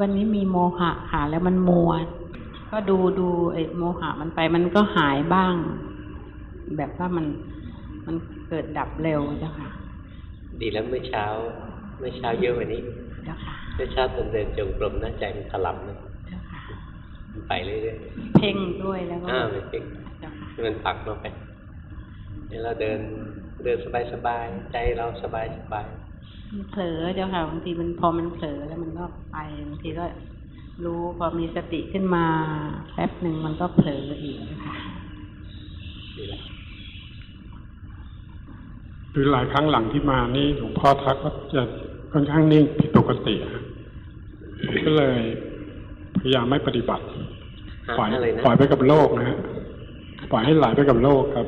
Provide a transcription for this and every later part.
วันนี้มีโมหะค่ะ แล้วมันมัว ก็ดูดูไอ้โมหะมันไปมันก็หายบ้าง แบบว่ามันมันเกิดดับเร็วเจ้าค่ะ ดีแล้วเมื่อเช้า เมื่อเช้าเยอะกว่านี้เจ้าค่ะเมื่อเช้าตอนเดินจงกรมหน้าใจมันถลำนะเจ้าค่ะมันไปเรื่อยเพ่งด้วยแล้วก็ๆอ้าวมันเก่งเจ้าค่ะมันผลักเราไปเนี่ยเราเดินเดินสบายๆใจเราสบายสบาย มันเผลอเจ้าค่ะบางทีมันพอมันเผลอแล้วมันก็ไปบางทีก็รู้พอมีสติขึ้นมาแป๊บหนึ่งมันก็เผลออีกค่ะดีแล้วคือหลายครั้งหลังที่มานี่หลวงพ่อทักว่าจะค่อนข้างนิ่งผิดปกติฮะผมก็เลยพยายามไม่ปฏิบัติปล่อยอะไรนะปล่อยไปกับโลกนะฮะปล่อยให้ไหลไปกับโลกครับ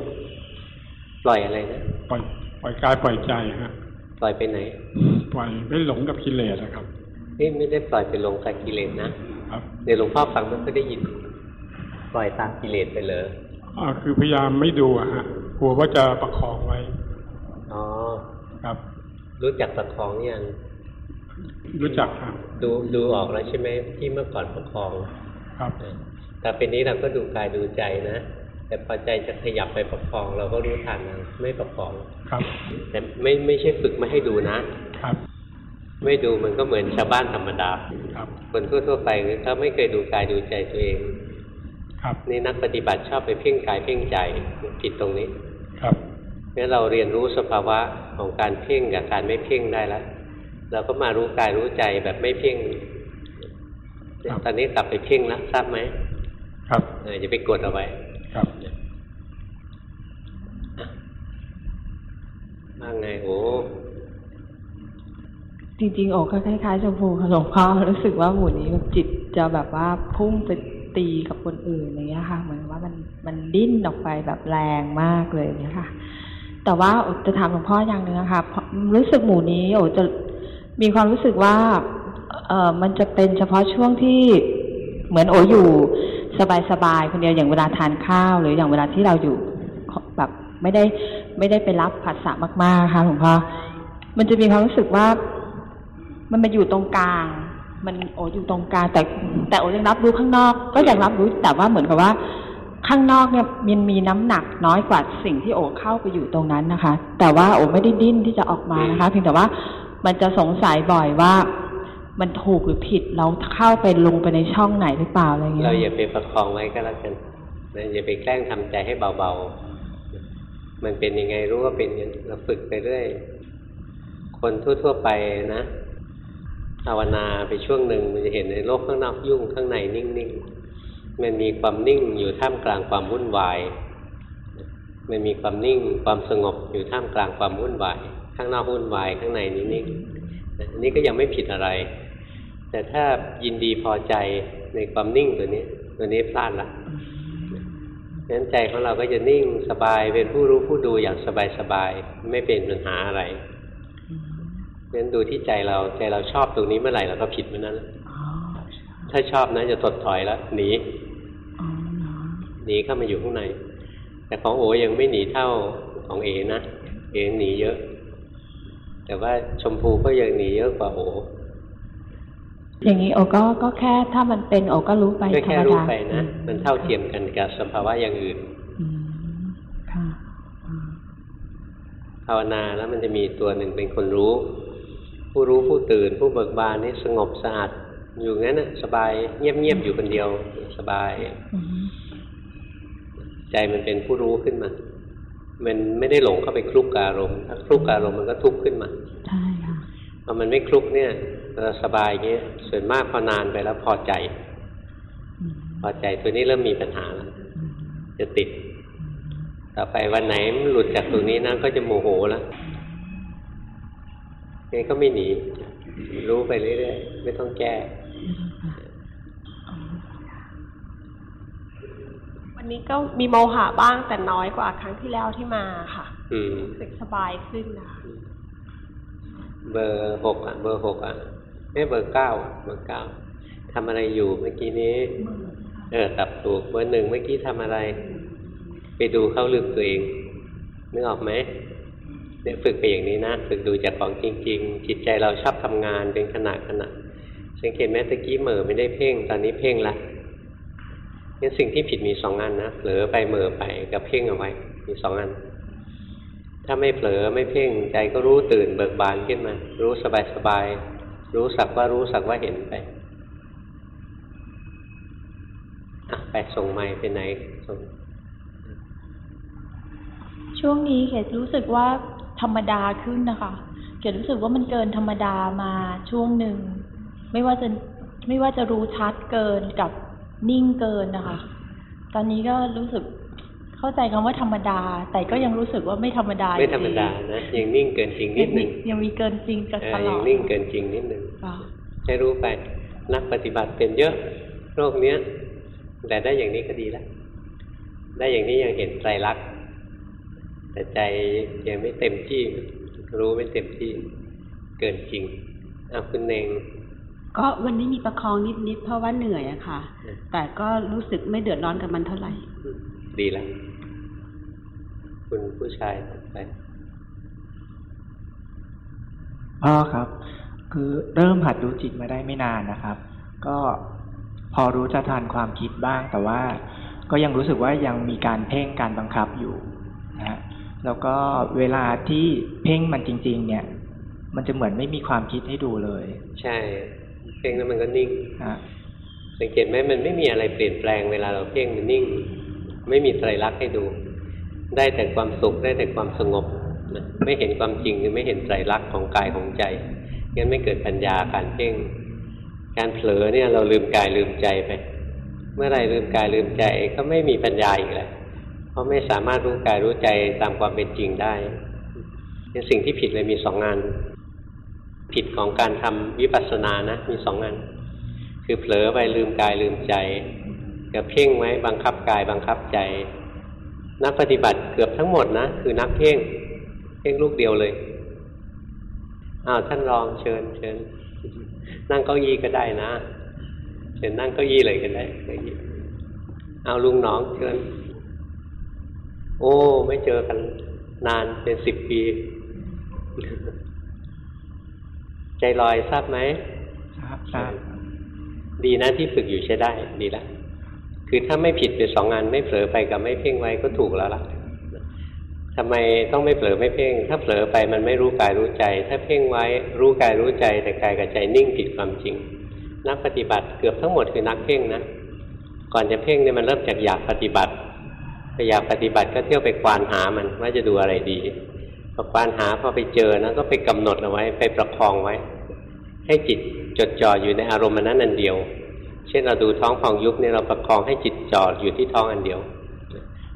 ปล่อยอะไรนะปล่อยปล่อยกายปล่อยใจฮะ ปล่อยไปไหน ปล่อยไม่หลงกับกิเลสนะครับนี่ไม่ได้ปล่อยไปลงกับกิเลสนะครับเดี๋ยวหลวงพ่อฟังมันก็ได้ยิน ปล่อยตามกิเลสไปเลยอ่าคือพยายามไม่ดูอะฮะกลัวว่าจะประคองไว้อ๋อครับ รู้จักประคองยังรู้จักครับดูดูออกแล้วใช่ไหมที่เมื่อก่อนประคอง ครับแต่เป็นนี้เราก็ดูกายดูใจนะ แต่พอใจจะขยับไปประคองเราก็รู้ทันนะไม่ประคองครับ แต่ไม่ไม่ใช่ฝึกไม่ให้ดูนะครับ ไม่ดูมันก็เหมือนชาวบ้านธรรมดาครับคนทั่วๆไปเขาไม่เคยดูกายดูใจตัวเอง ครับนี่นักปฏิบัติชอบไปเพ่งกายเพ่งใจผิดตรงนี้ ครับงั้นเราเรียนรู้สภาวะของการเพ่งกับการไม่เพ่งได้แล้วเราก็มารู้กายรู้ใจแบบไม่เพ่งครับตอนนี้กลับไปเพ่งแล้วทราบไหมครับเออจะไปกดเอาไว้ ครับว่าไงโอจริงๆโอก็คล้ายๆชมพูค่ะหลวงพ่อรู้สึกว่าหมู่นี้จิตจะแบบว่าพุ่งไปตีกับคนอื่นอย่างเงี้ยค่ะ เหมือนว่ามันมันดิ้นออกไปแบบแรงมากเลยเนี่ยค่ะ แต่ว่าโอจะถามหลวงพ่ออย่างหนึงนะคะราะรู้สึกหมู่นี้โอจะมีความรู้สึกว่าเออมันจะเป็นเฉพาะช่วงที่เหมือนโออยู่ สบายๆคนเดียวอย่างเวลาทานข้าว หรืออย่างเวลาที่เราอยู่แบบไม่ได้ไม่ได้ไปรับผัสสะมากๆค่ะหลวงพ่อมันจะมีความรู้สึกว่า มันมาอยู่ตรงกลาง มันโออยู่ตรงกลางแต่ แต่โอยังรับรู้ข้างนอก ก็ยังรับรู้แต่ว่าเหมือนกับว่า ข้างนอกเนี่ยมันมีน้ำหนักน้อยกว่าสิ่งที่โอเข้าไปอยู่ตรงนั้นนะคะ แต่ว่าโอไม่ได้ดิ้นที่จะออกมานะคะเพียงแต่ว่ามันจะสงสัยบ่อยว่า มันถูกหรือผิดเราเข้าไปลงไปในช่องไหนหรือเปล่าอะไรเงี้ยเราอย่าไปประคองไว้ก็แล้วกันนะอย่าไปแกล้งทำใจให้เบาๆ มันเป็นยังไงรู้ว่าเป็นอย่างเราฝึกไปเรื่อยคนทั่วๆไปนะภาวนาไปช่วงหนึ่งมันจะเห็นในโลกข้างนอกยุ่งข้างในนิ่งๆ มันมีความนิ่งอยู่ท่ามกลางความวุ่นวาย มันมีความนิ่งความสงบอยู่ท่ามกลางความวุ่นวาย ข้างนอกวุ่นวายข้างในนิ่งๆอันนี้ก็ยังไม่ผิดอะไร แต่ถ้ายินดีพอใจในความนิ่งตัวนี้ ตัวนี้พลาดละงั้นใจของเราก็จะนิ่งสบายเป็นผู้รู้ผู้ดูอย่างสบายๆไม่เป็นปัญหาอะไรงั้นดูที่ใจเราใจเราชอบตรงนี้เมื่อไหร่เราก็ผิดเมื่อนั้นถ้าชอบนะจะถดถอยแล้วหนีหนีเข้ามาอยู่ข้างใน แต่ของโอยังไม่หนีเท่าของเอนะเอหนีเยอะ แต่ว่าชมพูก็ยังหนีเยอะกว่าโอ อย่างนี้โอก็ก็แค่ถ้ามันเป็นโอก็รู้ไปก็ธรแค่รมรู้ดาไปนะมันเท่าเทียมกันกับสภาวะอย่างอื่นอืมค่ะอืมภาวนาแล้วมันจะมีตัวหนึ่งเป็นคนรู้ ผู้รู้ผู้ตื่น ผู้เบิกบานนี่สงบสะอาดอยู่งั้นน่ะสบายเงียบๆอยู่คนเดียวสบายอืมใจมันเป็นผู้รู้ขึ้นมา มันไม่ได้หลงเข้าไปคลุกกับอารมณ์ถ้าคลุกกับอารมณ์มันก็ทุกข์ขึ้นมาใช่ค่ะพอมันไม่คลุกเนี่ย เราสบายอย่างเงี้ยส่วนมากพอนานไปแล้วพอใจอืมพอใจตัวนี้เริ่มมีปัญหาแล้วอืมจะติด ต่อไปวันไหนมันหลุดจากตรงนี้นะก็จะโมโหแล้วงั้นก็ไม่หนี รู้ไปเรื่อยๆไม่ต้องแก้วันนี้ก็มีโมหะบ้างแต่น้อยกว่าครั้งที่แล้วที่มาค่ะอืมรู้สึกสบายขึ้นนะคะเบอร์หกอะ เบอร์หกอะ ไม่เบอร์เก้าเบอร์เก้าทำอะไรอยู่เมื่อกี้นี้ เออตับถูกเบอร์หนึ่งเมื่อกี้ทำอะไร ไปดูเข้าลึกตัวเองนึกออกไหมเนี่ยฝึกไปอย่างนี้นะ ฝึกดูจากของจริง ๆ จิตใจเราชอบทำงานเป็นขณะขณะสังเกตไหมตะกี้เหม่อไม่ได้เพ่ง ตอนนี้เพ่งละงั้นสิ่งที่ผิดมีสองอันนะเผลอไปเหม่อไปกับเพ่งเอาไว้ มีสองอัน ถ้าไม่เผลอไม่เพ่งใจก็รู้ตื่นเบิกบานขึ้นมา รู้สบายสบาย รู้สักว่ารู้สักว่าเห็นไปไปส่งไม้ไปไหนส่งช่วงนี้เกดรู้สึกว่าธรรมดาขึ้นนะคะเกดรู้สึกว่ามันเกินธรรมดามาช่วงหนึ่งไม่ว่าจะไม่ว่าจะรู้ชัดเกินกับนิ่งเกินนะคะ ตอนนี้ก็รู้สึก เข้าใจคำว่าธรรมดา แต่ก็ยังรู้สึกว่าไม่ธรรมดา ไม่ธรรมดานะยังนิ่งเกินจริงนิดหนึ่งยังมีเกินจริงกันเอตอลยัองดนิ่งเกินจริงนิดหนึ่งค่ะให้รู้ไปนักปฏิบัติเป็นเยอะโรคเนี้ยแต่ได้อย่างนี้ก็ดีแล้วได้อย่างนี้ยังเห็นไตรลักษณ์แต่ใจยังไม่เต็มที่ รู้ไม่เต็มที่เกินจริงเอาคุณเองก็วันนี้มีประคองนิดๆเพราะว่าเหนื่อยอะค่ะอืมแต่ก็รู้สึกไม่เดือดร้อนกับมันเท่าไหร่ ดีแล้ว คุณผู้ชายต่อไปพ่อครับ คือเริ่มหัดดูจิตมาได้ไม่นานนะครับ ก็พอรู้จะทันความคิดบ้าง แต่ว่าก็ยังรู้สึกว่ายังมีการเพ่งการบังคับอยู่นะฮะแล้วก็เวลาที่เพ่งมันจริง ๆ เนี่ย มันจะเหมือนไม่มีความคิดให้ดูเลย ใช่ เพ่งแล้วมันก็นิ่งฮะสังเกตไหมมันไม่มีอะไรเปลี่ยนแปลงเวลาเราเพ่งมันนิ่ง ไม่มีไตรลักษณ์ให้ดู ได้แต่ความสุขได้แต่ความสงบนะไม่เห็นความจริงคือไม่เห็นไตรลักษณ์ของกายของใจงั้นไม่เกิดปัญญาการเพ่ง การเผลอเนี่ยเราลืมกายลืมใจไป เมื่อไรลืมกายลืมใจก็ไม่มีปัญญาอีกแล้วเพราะไม่สามารถรู้กายรู้ใจตามความเป็นจริงได้งั้นสิ่งที่ผิดเลยมีสองงาน ผิดของการทำวิปัสสนานะมีสองงาน คือเผลอไปลืมกายลืมใจกับเพ่งไว้บังคับกายบังคับใจ นักปฏิบัติเกือบทั้งหมดนะ คือนักเพ่งเพ่งลูกเดียวเลยอ้าวท่านรองเชิญเชิญนั่งเก้าอี้ก็ได้นะเชิญนั่งเก้าอี้เลยก็ได้เก้าอี้เอาลุงหน้องเชิญโอ้ ไม่เจอกันนานเป็นสิบปี ใจลอยทราบไหมทราบทราบดีนะที่ฝึกอยู่ใช้ได้ ดีแล้ว คือถ้าไม่ผิดเป็นสองงานไม่เผลอไปกับไม่เพ่งไว้ก็ถูกแล้วล่ะทำไมต้องไม่เผลอไม่เพ่ง ถ้าเผลอไปมันไม่รู้กายรู้ใจ ถ้าเพ่งไว้รู้กายรู้ใจ แต่กายกับใจนิ่งผิดความจริง นักปฏิบัติเกือบทั้งหมดคือนักเพ่งนะ ก่อนจะเพ่งเนี่ยมันเริ่มจากอยากปฏิบัติไปอยากปฏิบัติก็เที่ยวไปควานหามันว่าจะดูอะไรดีพอควานหาพอไปเจอนะก็ไปกำหนดเอาไว้ ไปประคองไว้ ให้จิตจดจ่ออยู่ในอารมณ์อันนั้นอันเดียว เช่นเราดูท้องพองยุบเนี่ยเราประคองให้จิตจ่ออยู่ที่ท้องอันเดียว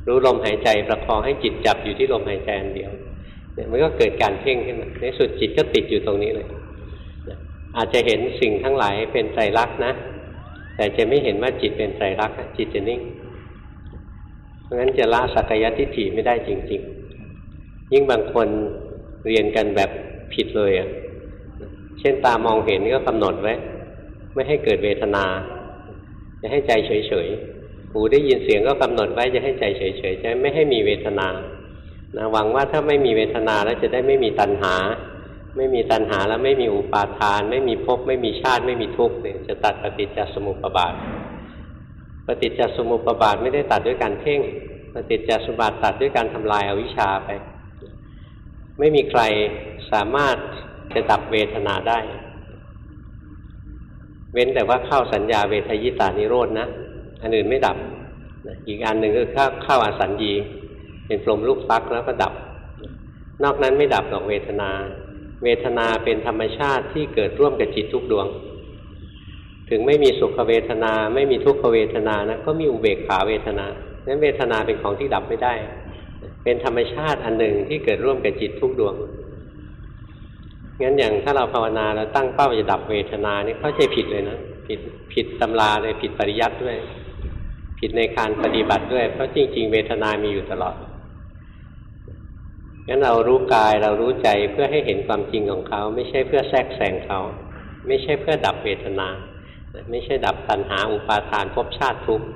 รู้ลมหายใจประคองให้จิตจับอยู่ที่ลมหายใจอันเดียวเนี่ยมันก็เกิดการเพ่งขึ้นมาในสุดจิตก็ติดอยู่ตรงนี้เลย อาจจะเห็นสิ่งทั้งหลายเป็นไตรลักษณ์นะ แต่จะไม่เห็นว่าจิตเป็นไตรลักษณ์จิตจะนิ่ง เพราะงั้นจะละสักยทิฏฐิไม่ได้จริง ๆ ยิ่งบางคนเรียนกันแบบผิดเลยอะ เช่นตามองเห็นก็กำหนดไว้ ไม่ให้เกิดเวทนา จะให้ใจเฉยๆ หูได้ยินเสียงก็กำหนดไว้จะให้ใจเฉยๆจะไม่ให้มีเวทนานะหวังว่าถ้าไม่มีเวทนาแล้วจะได้ไม่มีตัณหา ไม่มีตัณหาแล้วไม่มีอุปาทาน ไม่มีภพไม่มีชาติไม่มีทุกข์เนี่ยจะตัดปฏิจจสมุปบาท ปฏิจจสมุปบาทไม่ได้ตัดด้วยการเพ่ง ปฏิจจสมุปบาทตัดด้วยการทำลายอาวิชชาไป ไม่มีใครสามารถจะดับเวทนาได้ เว้นแต่ว่าเข้าสัญญาเวทยิตานิโรธนะ อันอื่นไม่ดับ อีกอันหนึ่งคือเข้าเข้าอาสัญญี เป็นพรมลูกฟักแล้วก็ดับ นอกนั้นไม่ดับหรอกเวทนา เวทนาเป็นธรรมชาติที่เกิดร่วมกับจิตทุกดวง ถึงไม่มีสุขเวทนา ไม่มีทุกขเวทนานะก็มีอุเบกขาเวทนานั้นเวทนาเป็นของที่ดับไม่ได้ เป็นธรรมชาติอันหนึ่งที่เกิดร่วมกับจิตทุกดวง งั้นอย่างถ้าเราภาวนาแล้วตั้งเป้าจะดับเวทนานี่เข้าใจผิดเลยนะผิดผิดตำราเลยผิดปริยัติด้วย ผิดในการปฏิบัติด้วย เพราะจริง ๆ เวทนามีอยู่ตลอดงั้นเรารู้กายเรารู้ใจเพื่อให้เห็นความจริงของเขา ไม่ใช่เพื่อแทรกแซงเขา ไม่ใช่เพื่อดับเวทนา ไม่ใช่ดับตัณหาอุปาทานภพชาติทุกข์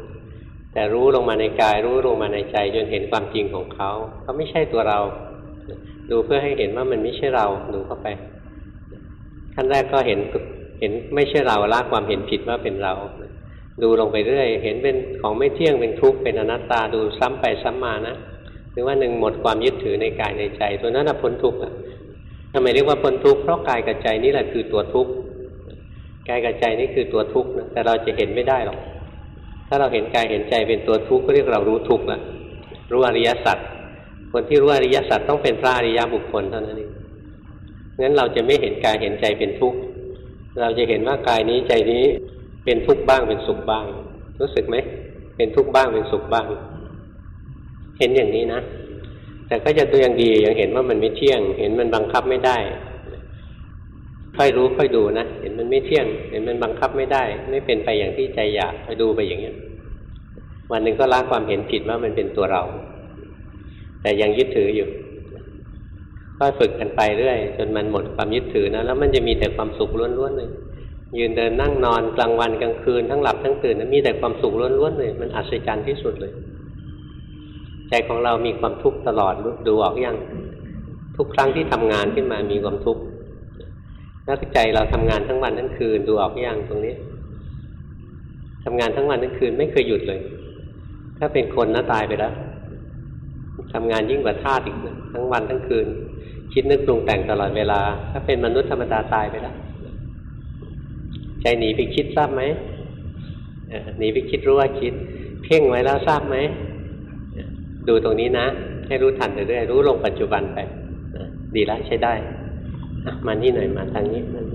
แต่รู้ลงมาในกายรู้ลงมาในใจจนเห็นความจริงของเขาเขาไม่ใช่ตัวเรา ดูเพื่อให้เห็นว่ามันไม่ใช่เราดูเข้าไป ขั้นแรกก็เห็นเห็นไม่ใช่เราละความเห็นผิดว่าเป็นเรา ดูลงไปเรื่อย เห็นเป็นของไม่เที่ยงเป็นทุกข์เป็นอนัตตาดูซ้ำไปซ้ำมานะถึงว่าหนึ่งหมดความยึดถือในกายในใจ ตัวนั้นพ้นทุกข์อะทำไมเรียกว่าพ้นทุกข์เพราะกายกับใจนี่แหละคือตัวทุกข์กายกับใจนี่คือตัวทุกข์นะแต่เราจะเห็นไม่ได้หรอก ถ้าเราเห็นกายเห็นใจเป็นตัวทุกข์ก็เรียกเรารู้ทุกข์ละรู้อริยสัจคนที่รู้อริยสัจต้องเป็นพระอริยบุคคลเท่านั้นเอง งั้นเราจะไม่เห็นกายเห็นใจเป็นทุกข์ เราจะเห็นว่ากายนี้ใจนี้เป็นทุกข์บ้างเป็นสุขบ้าง รู้สึกไหม เป็นทุกข์บ้างเป็นสุขบ้าง เห็นอย่างนี้นะ แต่ก็จะตัวยังดียังเห็นว่ามันไม่เที่ยง เห็นมันบังคับไม่ได้ ค่อยรู้ค่อยดูนะ เห็นมันไม่เที่ยง เห็นมันบังคับไม่ได้ ไม่เป็นไปอย่างที่ใจอยากไปดูไปอย่างนี้วันหนึ่งก็ละความเห็นผิดว่ามันเป็นตัวเรา แต่ยังยึดถืออยู่ ค่อยฝึกกันไปเรื่อย จนมันหมดความยึดถือนะแล้วมันจะมีแต่ความสุขล้วนๆเลยยืนเดินนั่งนอนกลางวันกลางคืนทั้งหลับทั้งตื่นนะมีแต่ความสุขล้วนๆเลย มันอัศจรรย์ที่สุดเลย ใจของเรามีความทุกข์ตลอดดูออกอยังทุกครั้งที่ทำงานขึ้นมามีความทุกข์แล้วใจเราทำงานทั้งวันทั้งคืนดูออกอยังตรงนี้ทำงานทั้งวันทั้งคืนไม่เคยหยุดเลย ถ้าเป็นคนนะตายไปแล้วทำงานยิ่งกว่าทาสอีกนะทั้งวันทั้งคืน คิดนึกปรุงแต่งตลอดเวลา ถ้าเป็นมนุษย์ธรรมดาตายไปแล้วใจหนีไปคิดทราบไหมหนีไปคิดรู้ว่าคิด เพ่งไว้แล้วทราบไหมดูตรงนี้นะ ให้รู้ทันเรื่อยๆรู้ลงปัจจุบันไปดีแล้วใช้ได้มานี่หน่อยมาทางนี้มัน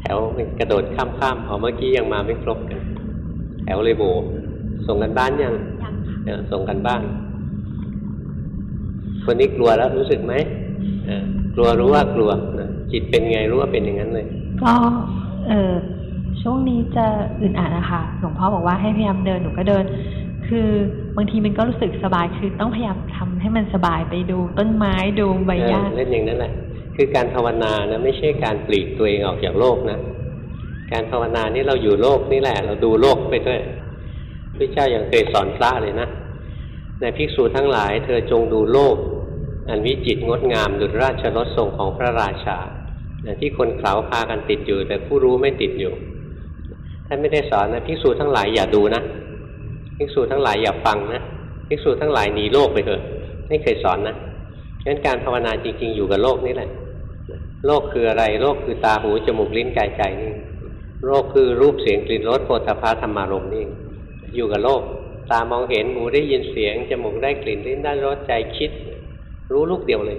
แถวกระโดดข้ามข้ามพอเมื่อกี้ยังมาไม่ครบกันแถวเลยโบส่งกันบ้านยังยังส่งกันบ้านคนนี้กลัวแล้วรู้สึกไหม กลัวรู้ว่ากลัวจิตเป็นไงรู้ว่าเป็นอย่างนั้นเลย ก็เออช่วงนี้จะอึดอัดนะคะหลวงพ่อบอกว่าให้พยายามเดินหนูก็เดิน คือบางทีมันก็รู้สึกสบายคือต้องพยายามทำให้มันสบายไปดูต้นไม้ดูใบหญ้าเล่นอย่างนั้นแหละคือการภาวนานะไม่ใช่การปลีกตัวเองออกจากโลกนะ การภาวนานี่เราอยู่โลกนี่แหละ เราดูโลกไปด้วยพระเจ้าอย่างเคยสอนพระเลยนะในภิกษุทั้งหลาย เธอจงดูโลก อันวิจิตรงดงามดุจราชรถทรงของพระราชาที่คนเขาพากันติดอยู่ แต่ผู้รู้ไม่ติดอยู่ท่านไม่ได้สอนนะภิกษุทั้งหลายอย่าดูนะภิกษุทั้งหลายอย่าฟังนะภิกษุทั้งหลายหนีโลกไปเถอะไม่เคยสอนนะงั้นการภาวนาจริง ๆ อยู่กับโลกนี่แหละ โลกคืออะไร โลกคือตาหูจมูกลิ้นกายใจนี่โลกคือรูปเสียงกลิ่นรสโผฏฐัพธรรมารมณ์นี่อยู่กับโลก ตามองเห็นหูได้ยินเสียงจมูกได้กลิ่นลิ้นได้รสใจคิด รู้ลูกเดียวเลย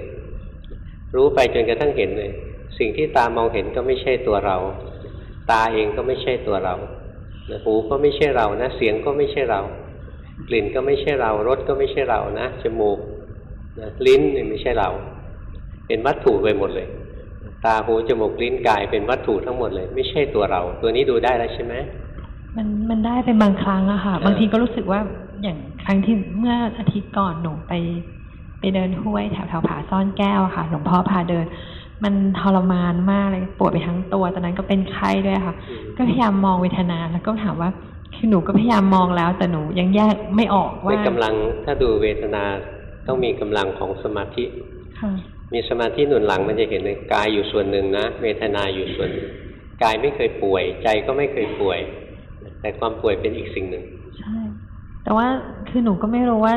รู้ไปจนกระทั่งเห็นเลย สิ่งที่ตามองเห็นก็ไม่ใช่ตัวเรา ตาเองก็ไม่ใช่ตัวเราหูก็ไม่ใช่เรานะ เสียงก็ไม่ใช่เรา กลิ่นก็ไม่ใช่เรา รสก็ไม่ใช่เรานะ จมูกนะลิ้นนี่ไม่ใช่เรา เป็นวัตถุไปหมดเลย ตาหูจมูกลิ้นกายเป็นวัตถุทั้งหมดเลย ไม่ใช่ตัวเรา ตัวนี้ดูได้แล้วใช่ไหมมันมันได้เป็นบางครั้งอะค่ะ บางทีก็รู้สึกว่าอย่างครั้งที่เมื่ออาทิตย์ก่อนหนูไป ไปเดินห้วยแถวแถวผาซ่อนแก้วค่ะ หลวงพ่อพาเดิน มันทรมานมากเลยปวดไปทั้งตัว ตอนนั้นก็เป็นไข้ด้วยค่ะ ก็พยายามมองเวทนาแล้วก็ถามว่าคือหนูก็พยายามมองแล้ว แต่หนูยังแยกไม่ออกว่าไม่กำลังถ้าดูเวทนาต้องมีกำลังของสมาธิค่ะมีสมาธิหนุนหลังมันจะเห็นเลยกายอยู่ส่วนหนึ่งนะ เวทนาอยู่ส่วนหนึ่งกายไม่เคยป่วย ใจก็ไม่เคยป่วย แต่ความป่วยเป็นอีกสิ่งหนึ่งใช่แต่ว่าคือหนูก็ไม่รู้ว่า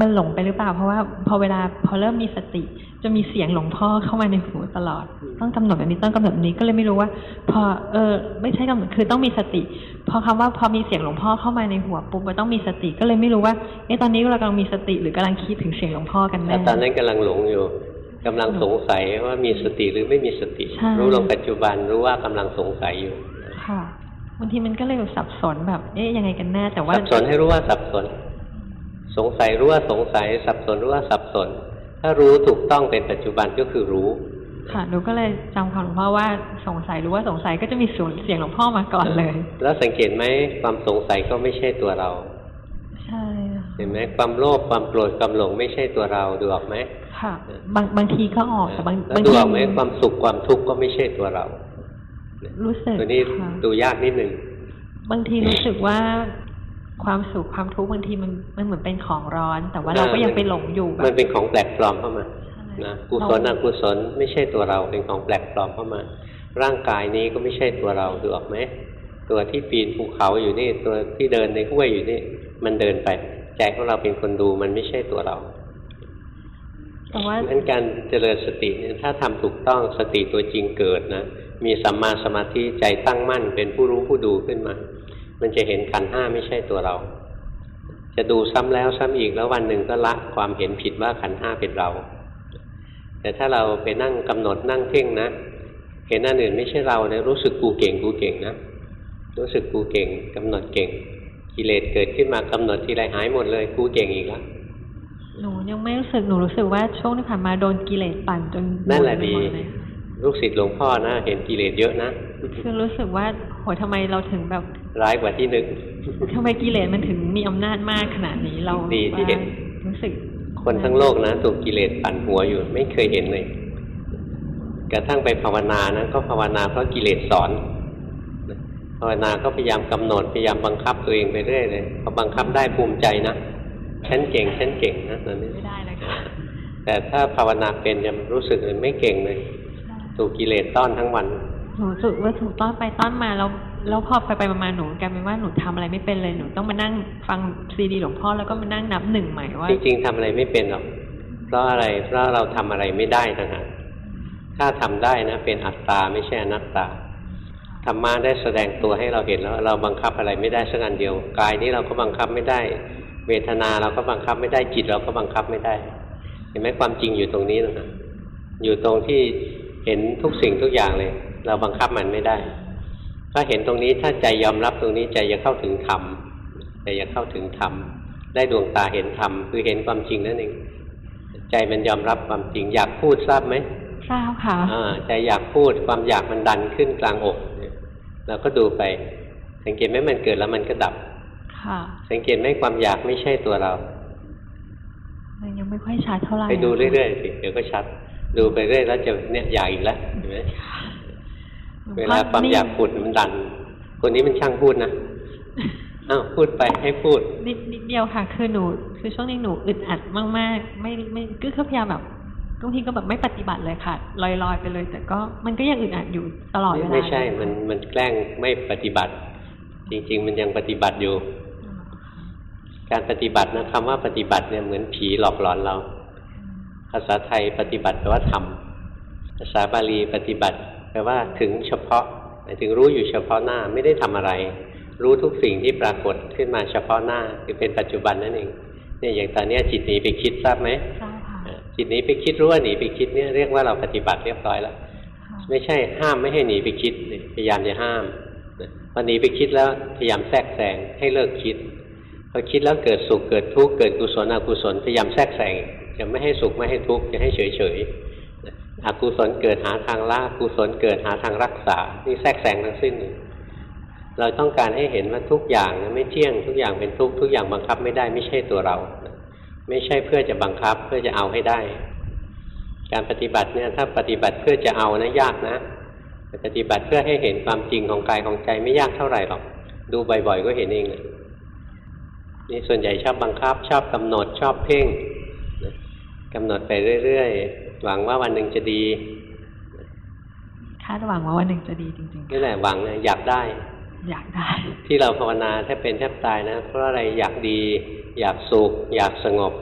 มันหลงไปหรือเปล่า เพราะว่าพอเวลาพอเริ่มมีสติ จะมีเสียงหลวงพ่อเข้ามาในหูตลอด ต้องกำหนดแบบนี้ต้องกำหนดแบบนี้ก็เลยไม่รู้ว่า พอเออ ไม่ใช่กำหนดคือต้องมีสติ พอคำว่าพอมีเสียงหลวงพ่อเข้ามาในหัวปุ๊บมันต้องมีสติก็เลยไม่รู้ว่าเอ๊ะตอนนี้เรากำลังมีสติหรือกำลังคิดถึงเสียงหลวงพ่อกันแล้แน่วตอนนั้นกำลังหลงอยู่กำลังสงสัยว่ามีสติหรือไม่มีสติใช่รู้ลงปัจจุบันรู้ว่ากำลังสงสัยอยู่ค่ะบางทีมันก็เลยสับสนแบบ เอ๊ะยังไงกันแน่แต่ว่าสับสนให้รู้ว่าสับสน สงสัยรู้ว่าสงสัย สับสนรู้ว่าสับสน ถ้ารู้ถูกต้องเป็นปัจจุบันก็คือรู้ ค่ะหนูก็เลยจำความหลวงพ่อว่าสงสัยรู้ว่าสงสัยก็จะมีสูนเสียงหลวงพ่อมาก่อนเลย แล้วสังเกตไหมความสงสัยก็ไม่ใช่ตัวเรา ใช่ค่ะเห็นไหมความโลภความโกรธความหลงไม่ใช่ตัวเราดูออกไหมค่ะ บางบางทีก็ออกแต่บางแล้วบางดูทีออกไหมความสุขความทุกข์ก็ไม่ใช่ตัวเรา รู้สึกตัวนี้ค่ะดูยากนิดหนึ่งบางทีรู้สึกว่า ความสุขความทุกข์บางทีมันมันเหมือนเป็นของร้อน แต่ว่าเราก็ยังไปหลงอยู่แบมันบเป็นของแปลกปลอมเข้ามาใช่นะกุศลอกุศลไม่ใช่ตัวเราเป็นของแปลกปลอมเข้ามา ร่างกายนี้ก็ไม่ใช่ตัวเราดูออกไหมตัวที่ปีนภูเขาอยู่นี่ ตัวที่เดินในห้วยอยู่นี่ มันเดินไป ใจของเราเป็นคนดูมันไม่ใช่ตัวเราแต่ว่างั้นการเจริญสติเนี่ยถ้าทำถูกต้องสติตัวจริงเกิดนะมีสัมมาสมาธิใจตั้งมั่นเป็นผู้รู้ผู้ดูขึ้นมา มันจะเห็นขันธ์ห้าไม่ใช่ตัวเรา จะดูซ้ำแล้วซ้ำอีกแล้ววันหนึ่งก็ละความเห็นผิดว่าขันธ์ห้าเป็นเรา แต่ถ้าเราไปนั่งกำหนดนั่งเพ่งนะ เห็นอันอื่นไม่ใช่เราเนี่ยรู้สึกกูเก่งกูเก่งนะ รู้สึกกูเก่งกำหนดเก่ง กิเลสเกิดขึ้นมากำหนดทีไรหายหมดเลยกูเก่งอีกแล้วหนูยังไม่รู้สึกหนูรู้สึกว่าช่วงที่ผ่านมาโดนกิเลสปั่นจนนั่นแหละบ่ดีไปมเลยลูกศิษย์หลวงพ่อนะ เห็นกิเลสเยอะนะ คือรู้สึกว่าโหทำไมเราถึงแบบ ร้ายกว่าที่นึกทำไมกิเลสมันถึงมีอำนาจมากขนาดนี้เราดีที่เห็นว่ารู้สึก คนทั้งโลกนะถูกกิเลสปั่นหัวอยู่ไม่เคยเห็นเลยกระทั่งไปภาวนานะก็ภาวนาเพราะกิเลสสอนภาวนาก็พยายามกำหนดพยายามบังคับตัวเองไปเรื่อยเลยพอบังคับได้ภูมิใจนะฉันเก่งฉันเก่งนะตอนนี้ไม่ได้เลยค่ะแต่ถ้าภาวนาเป็นจะรู้สึกเลยไม่เก่งเลยถูกกิเลสต้อนทั้งวัน หนูรู้สึกว่าถูกต้อนไปต้อนมาแล้วแล้วพอไปไปมาหนูกลายเป็นว่าหนูทำอะไรไม่เป็นเลยหนูต้องมานั่งฟังซีดีหลวงพ่อแล้วก็มานั่งนับหนึ่งใหม่ว่าจริงๆทำอะไรไม่เป็นหรอกเพราะอะไรเพราะเราทำอะไรไม่ได้ต่างหากถ้าทำได้นะ เป็นอัตตาไม่ใช่อนัตตาธรรมะได้แสดงตัวให้เราเห็นแล้ว เราบังคับอะไรไม่ได้สักอันเดียวกายนี้เราก็บังคับไม่ได้ เวทนาเราก็บังคับไม่ได้จิตเราก็บังคับไม่ได้ เห็นไหมความจริงอยู่ตรงนี้นะอยู่ตรงที่เห็นทุกสิ่งทุกอย่างเลย เราบังคับมันไม่ได้ ถ้าเห็นตรงนี้ถ้าใจยอมรับตรงนี้ใจจะเข้าถึงธรรมใจจะเข้าถึงธรรมได้ดวงตาเห็นธรรมคือเห็นความจริงนั่นเองใจมันยอมรับความจริงอยากพูดทราบไหมทราบค่ะอ่าใจอยากพูดความอยากมันดันขึ้นกลางอกเนี่ยเราก็ดูไป สังเกตไหมมันเกิดแล้วมันก็ดับ ค่ะ สังเกตไหมความอยากไม่ใช่ตัวเรามันยังไม่ค่อยชัดเท่าไหร่ไปดูเรื่อยๆสิเดี๋ยวก็ชัด ดูไปเรื่อยแล้วจะเนี่ยอยากอีกแล้วเห็นไหมๆ เวลาความอยากพูดมันดัน คนนี้มันช่างพูดนะอ้าวพูดไปให้พูด นิดนิดเดียวค่ะ คือหนู คือช่วงนี้หนูอึดอัดมากๆ ไม่ไม่ก็พยายามแบบบางทีก็แบบไม่ปฏิบัติเลยค่ะลอยๆไปเลย แต่ก็มันก็ยังอึดอัดอยู่ตลอดเวลาไม่ใช่ มันมันแกล้งไม่ปฏิบัติ จริง ๆ มันยังปฏิบัติอยู่ การปฏิบัตินะคำว่าปฏิบัติเนี่ยเหมือนผีหลอกหลอนเรา ภาษาไทยปฏิบัติแปลว่าทำภาษาบาลีปฏิบัติ แปลว่าถึงเฉพาะหมายถึงรู้อยู่เฉพาะหน้าไม่ได้ทำอะไร รู้ทุกสิ่งที่ปรากฏขึ้นมาเฉพาะหน้าคือเป็นปัจจุบันนั่นเองเนี่ยอย่างตอนเนี้ยจิตหนีไปคิดทราบไหมทราบค่ะอ่าจิตหนีไปคิดรู้ว่าหนีไปคิดเนี่ยเรียกว่าเราปฏิบัติเรียบร้อยแล้วไม่ใช่ห้ามไม่ให้หนีไปคิดนี่พยายามจะห้ามนะพอหนีไปคิดแล้วพยายามแทรกแซงให้เลิกคิดพอคิดแล้วเกิดสุขเกิดทุกข์เกิดกุศลอกุศลพยายามแทรกแซงจะไม่ให้สุขไม่ให้ทุกข์จะให้เฉยเฉยๆนะ อกุศลเกิดหาทางละกุศลเกิดหาทางรักษา นี่แทรกแซงทั้งสิ้น เราต้องการให้เห็นว่าทุกอย่างนะไม่เที่ยงทุกอย่างเป็นทุกทุกอย่างบังคับไม่ได้ไม่ใช่ตัวเรา ไม่ใช่เพื่อจะบังคับเพื่อจะเอาให้ได้ การปฏิบัติเนี่ยถ้าปฏิบัติเพื่อจะเอานะยากนะปฏิบัติเพื่อให้เห็นความจริงของกายของใจไม่ยากเท่าไหร่หรอก ดูบ่อยๆก็เห็นเองเลยนี่ส่วนใหญ่ชอบบังคับ ชอบกำหนดชอบเพ่งนะกำหนดไปเรื่อย หวังว่าวันหนึ่งจะดีคาดหวังว่าวันหนึ่งจะดีจริงนี่แหละหวังนะอยากได้ๆอยากได้ ที่เราภาวนาแทบเป็นแทบตายนะ เพราะอะไรอยากดี อยากสุข อยากสงบ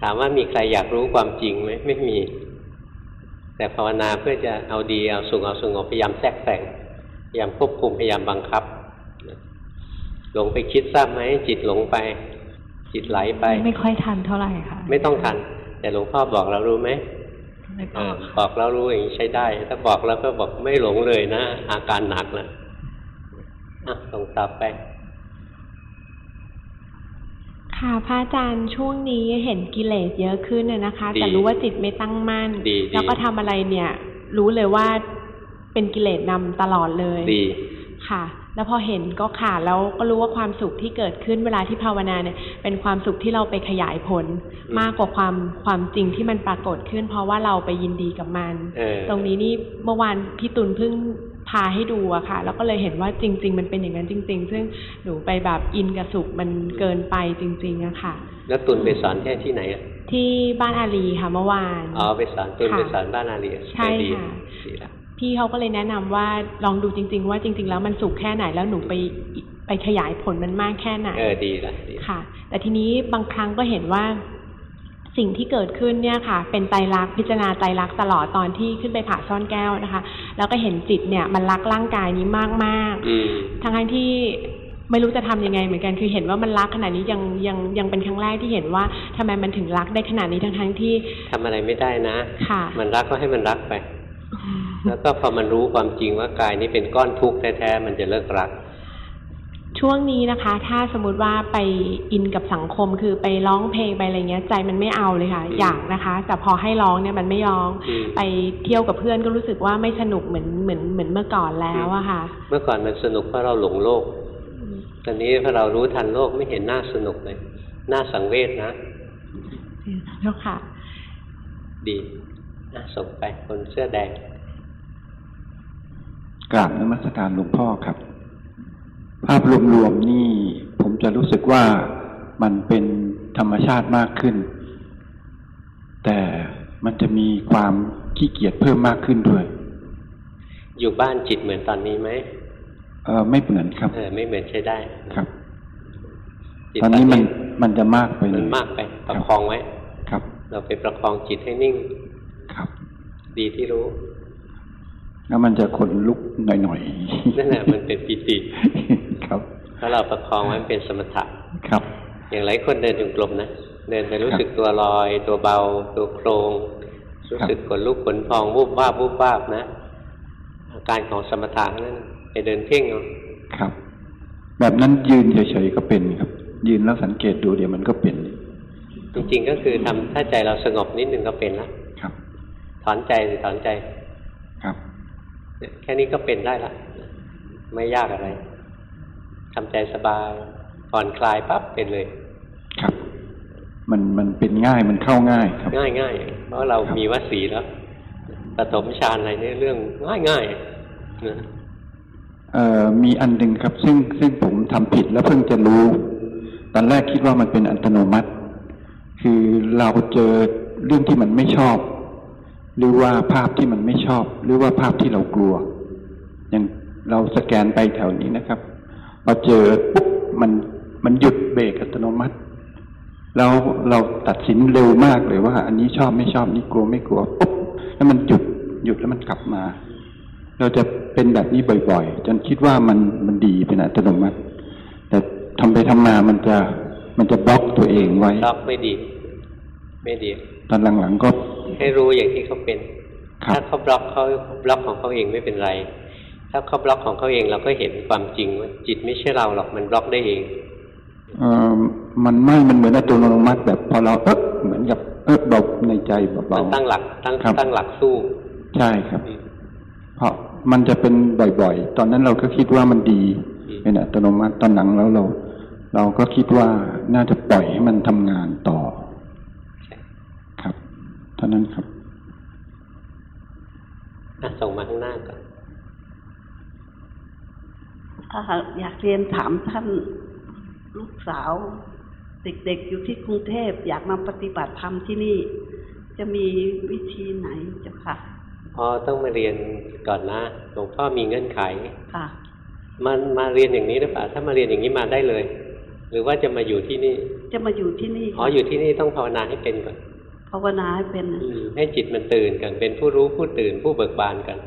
ถามว่ามีใครอยากรู้ความจริงไหมไม่มี แต่ภาวนาเพื่อจะเอาดีเอาสุขเอาสงบพยายามแทรกแซงพยายามควบคุมพยายามบังคับหลงไปคิดทราบไหมจิตหลงไป จิตไหลไป ไม่ค่อยทันเท่าไหร่ค่ะ ไม่ต้องทัน แต่หลวงพ่อบอกเรารู้ไหมนึก เออออกบอกเรารู้อย่างนี้ใช้ได้ ถ้าบอกแล้วก็บอกไม่หลงเลยนะ อาการหนักนะอะส่งต่อไปค่ะพระอาจารย์ช่วงนี้เห็นกิเลสเยอะขึ้นน่ะนะคะดีแต่รู้ว่าจิตไม่ตั้งมั่นดีดีแล้วก็ทำอะไรเนี่ย รู้เลยว่าเป็นกิเลสนำตลอดเลยดีค่ะ แล้วพอเห็นก็ค่ะแล้วก็รู้ว่าความสุขที่เกิดขึ้นเวลาที่ภาวนาเนี่ยเป็นความสุขที่เราไปขยายผลอืมมากกว่าความความจริงที่มันปรากฏขึ้น เพราะว่าเราไปยินดีกับมันเออตรงนี้นี่เมื่อวานพี่ตุลเพิ่งพาให้ดูอะค่ะ แล้วก็เลยเห็นว่าจริง ๆ มันเป็นอย่างนั้นจริง ๆ ซึ่งหนูไปแบบอินกับสุขมันเกินไปจริงๆอะค่ะ แล้วตุนไปสอนที่ที่ไหนอะที่บ้านอารีค่ะเมื่อวานอ๋อไปสอนตุนค่ะไปสอนบ้านอาลีใช่ดีค่ะดีละ พี่เขาก็เลยแนะนำว่าลองดูจริง ๆ ว่าจริง ๆ แล้วมันสุขแค่ไหนแล้วหนูไปไปขยายผลมันมากแค่ไหนเออดีละดีค่ะ แต่ทีนี้บางครั้งก็เห็นว่าสิ่งที่เกิดขึ้นเนี่ยค่ะ เป็นไตรลักษณ์พิจารณาไตรลักษณ์ตลอดตอนที่ขึ้นไปผ่าซ่อนแก้วนะคะ แล้วก็เห็นจิตเนี่ยมันรักร่างกายนี้มากอืมๆทั้งๆที่ไม่รู้จะทำยังไงเหมือนกันคือเห็นว่ามันรักขนาดนี้ยังยังยังเป็นครั้งแรกที่เห็นว่าทำไมมันถึงรักได้ขนาดนี้ทั้งๆที่ทำอะไรไม่ได้นะ ค่ะ มันรักก็ให้มันรักไป แล้วก็พอมันรู้ความจริงว่ากายนี้เป็นก้อนทุกข์แท้ๆมันจะเลิกรัก ช่วงนี้นะคะ ถ้าสมมติว่าไปอินกับสังคมคือไปร้องเพลงไปอะไรเงี้ย ใจมันไม่เอาเลยค่ะอืมอยากนะคะ แต่พอให้ร้องเนี่ยมันไม่ร้องอืมไปเที่ยวกับเพื่อนก็รู้สึกว่าไม่สนุกเหมือนเหมือนเหมือนเมื่อก่อนแล้วอะค่ะ เมื่อก่อนมันสนุกเพราะเราหลงโลกตอนนี้พอเรารู้ทันโลกไม่เห็นน่าสนุกเลยน่าสังเวชนะเจ้าค่ะ ดีน่าส่งไปคนเสื้อแดง กราบนมัสการหลวงพ่อครับ ภาพรวมๆนี่ผมจะรู้สึกว่ามันเป็นธรรมชาติมากขึ้น แต่มันจะมีความขี้เกียจเพิ่มมากขึ้นด้วย อยู่บ้านจิตเหมือนตอนนี้ไหมเออไม่เหมือนครับเออไม่เหมือนใช้ได้ครับจิตตอนนี้มันมันจะมากไปเลมันยมากไปประคองไว้ ครับ เราไปประคองจิตให้นิ่ง ครับ ดีที่รู้ แล้วมันจะขนลุกหน่อยนั่นแหละมันเป็นปิติๆครับถ้าเราประคองไว้เป็นสมถะครับ อย่างหลายคนเดินจงกรมนะเดินไปรู้สึกตัวลอย ตัวเบา ตัวโครง รู้สึกขนลุกขนพองวูบวาบวูบวาบนะอาการของสมถะนั่นไปเดินเพ่งเอาครับ แบบนั้นยืนเฉยๆก็เป็นครับ ยืนแล้วสังเกตดูเดี๋ยวมันก็เป็น จริงๆก็คือทำถ้าใจเราสงบนิดนึงก็เป็นละครับ ถอนใจสิถอนใจ ครับเนี่ย แค่นี้ก็เป็นได้ละ ไม่ยากอะไรทำใจสบายผ่อนคลายปั๊บเป็นเลย ครับ มันมันเป็นง่ายมันเข้าง่ายครับ ง่ายง่ายๆเพราะเรามีวสีแล้วปฐมฌานอะไรเนี่ยเรื่องง่ายง่ายๆนะเอ่อมีอันหนึ่งครับ ซึ่งซึ่งผมทำผิดแล้วเพิ่งจะรู้ ตอนแรกคิดว่ามันเป็นอัตโนมัติ คือเราเจอเรื่องที่มันไม่ชอบ หรือว่าภาพที่มันไม่ชอบ หรือว่าภาพที่เรากลัว อย่างเราสแกนไปแถวนี้นะครับพอเจอปุ๊บมันมันหยุดเบรกอัตโนมัติ แล้วเราตัดสินเร็วมากเลยว่า อันนี้ชอบไม่ชอบนี่กลัวไม่กลัวปุ๊บแล้วมันหยุดหยุดแล้วมันกลับมา เราจะเป็นแบบนี้บ่อยๆ จนคิดว่ามันมันดีเป็นอัตโนมัติ แต่ทำไปทำมามันจะมันจะบล็อกตัวเองไว้ล็อกไม่ดี ไม่ดี ตอนหลังๆก็ ให้รู้อย่างที่เขาเป็นครับถ้าเขาบล็อกเขาบล็อกของเขาเองไม่เป็นไร ถ้าเขาบล็อกของเขาเองเราก็เห็นความจริงว่าจิตไม่ใช่เราหรอกมันบล็อกได้เองเออมันไม่มันเหมือนอัตโนมัติแบบพอเราเอ๊ะเหมือนกับเอ๊ะเบาในใจมัเบานตั้งหลักตั้งครับตั้งหลักสู้ๆใช่ครับ เพราะมันจะเป็นบ่อย ๆ ตอนนั้นเราก็คิดว่ามันดีอืมเป็นอัตโนมัติตอนหลังแล้วเรา เราก็คิดว่าน่าจะปล่อยให้มันทำงานต่อครับ เท่านั้นครับอะส่งมาข้างหน้าก่อนถ้าอยากเรียนถามท่านลูกสาว เด็กๆอยู่ที่กรุงเทพ อยากมาปฏิบัติธรรมที่นี่ จะมีวิธีไหนเจ้าค่ะอ๋อต้องมาเรียนก่อนนะหลวงพ่อมีเงื่อนไขค่ะมันมาเรียนอย่างนี้หรือเปล่าถ้ามาเรียนอย่างนี้มาได้เลย หรือว่าจะมาอยู่ที่นี่ จะมาอยู่ที่นี่อ๋ออยู่ที่นี่ต้องภาวนาให้เป็นก่อน ภาวนาให้เป็นอืมให้จิตมันตื่นกันเป็นผู้รู้ผู้ตื่นผู้เบิกบานกัน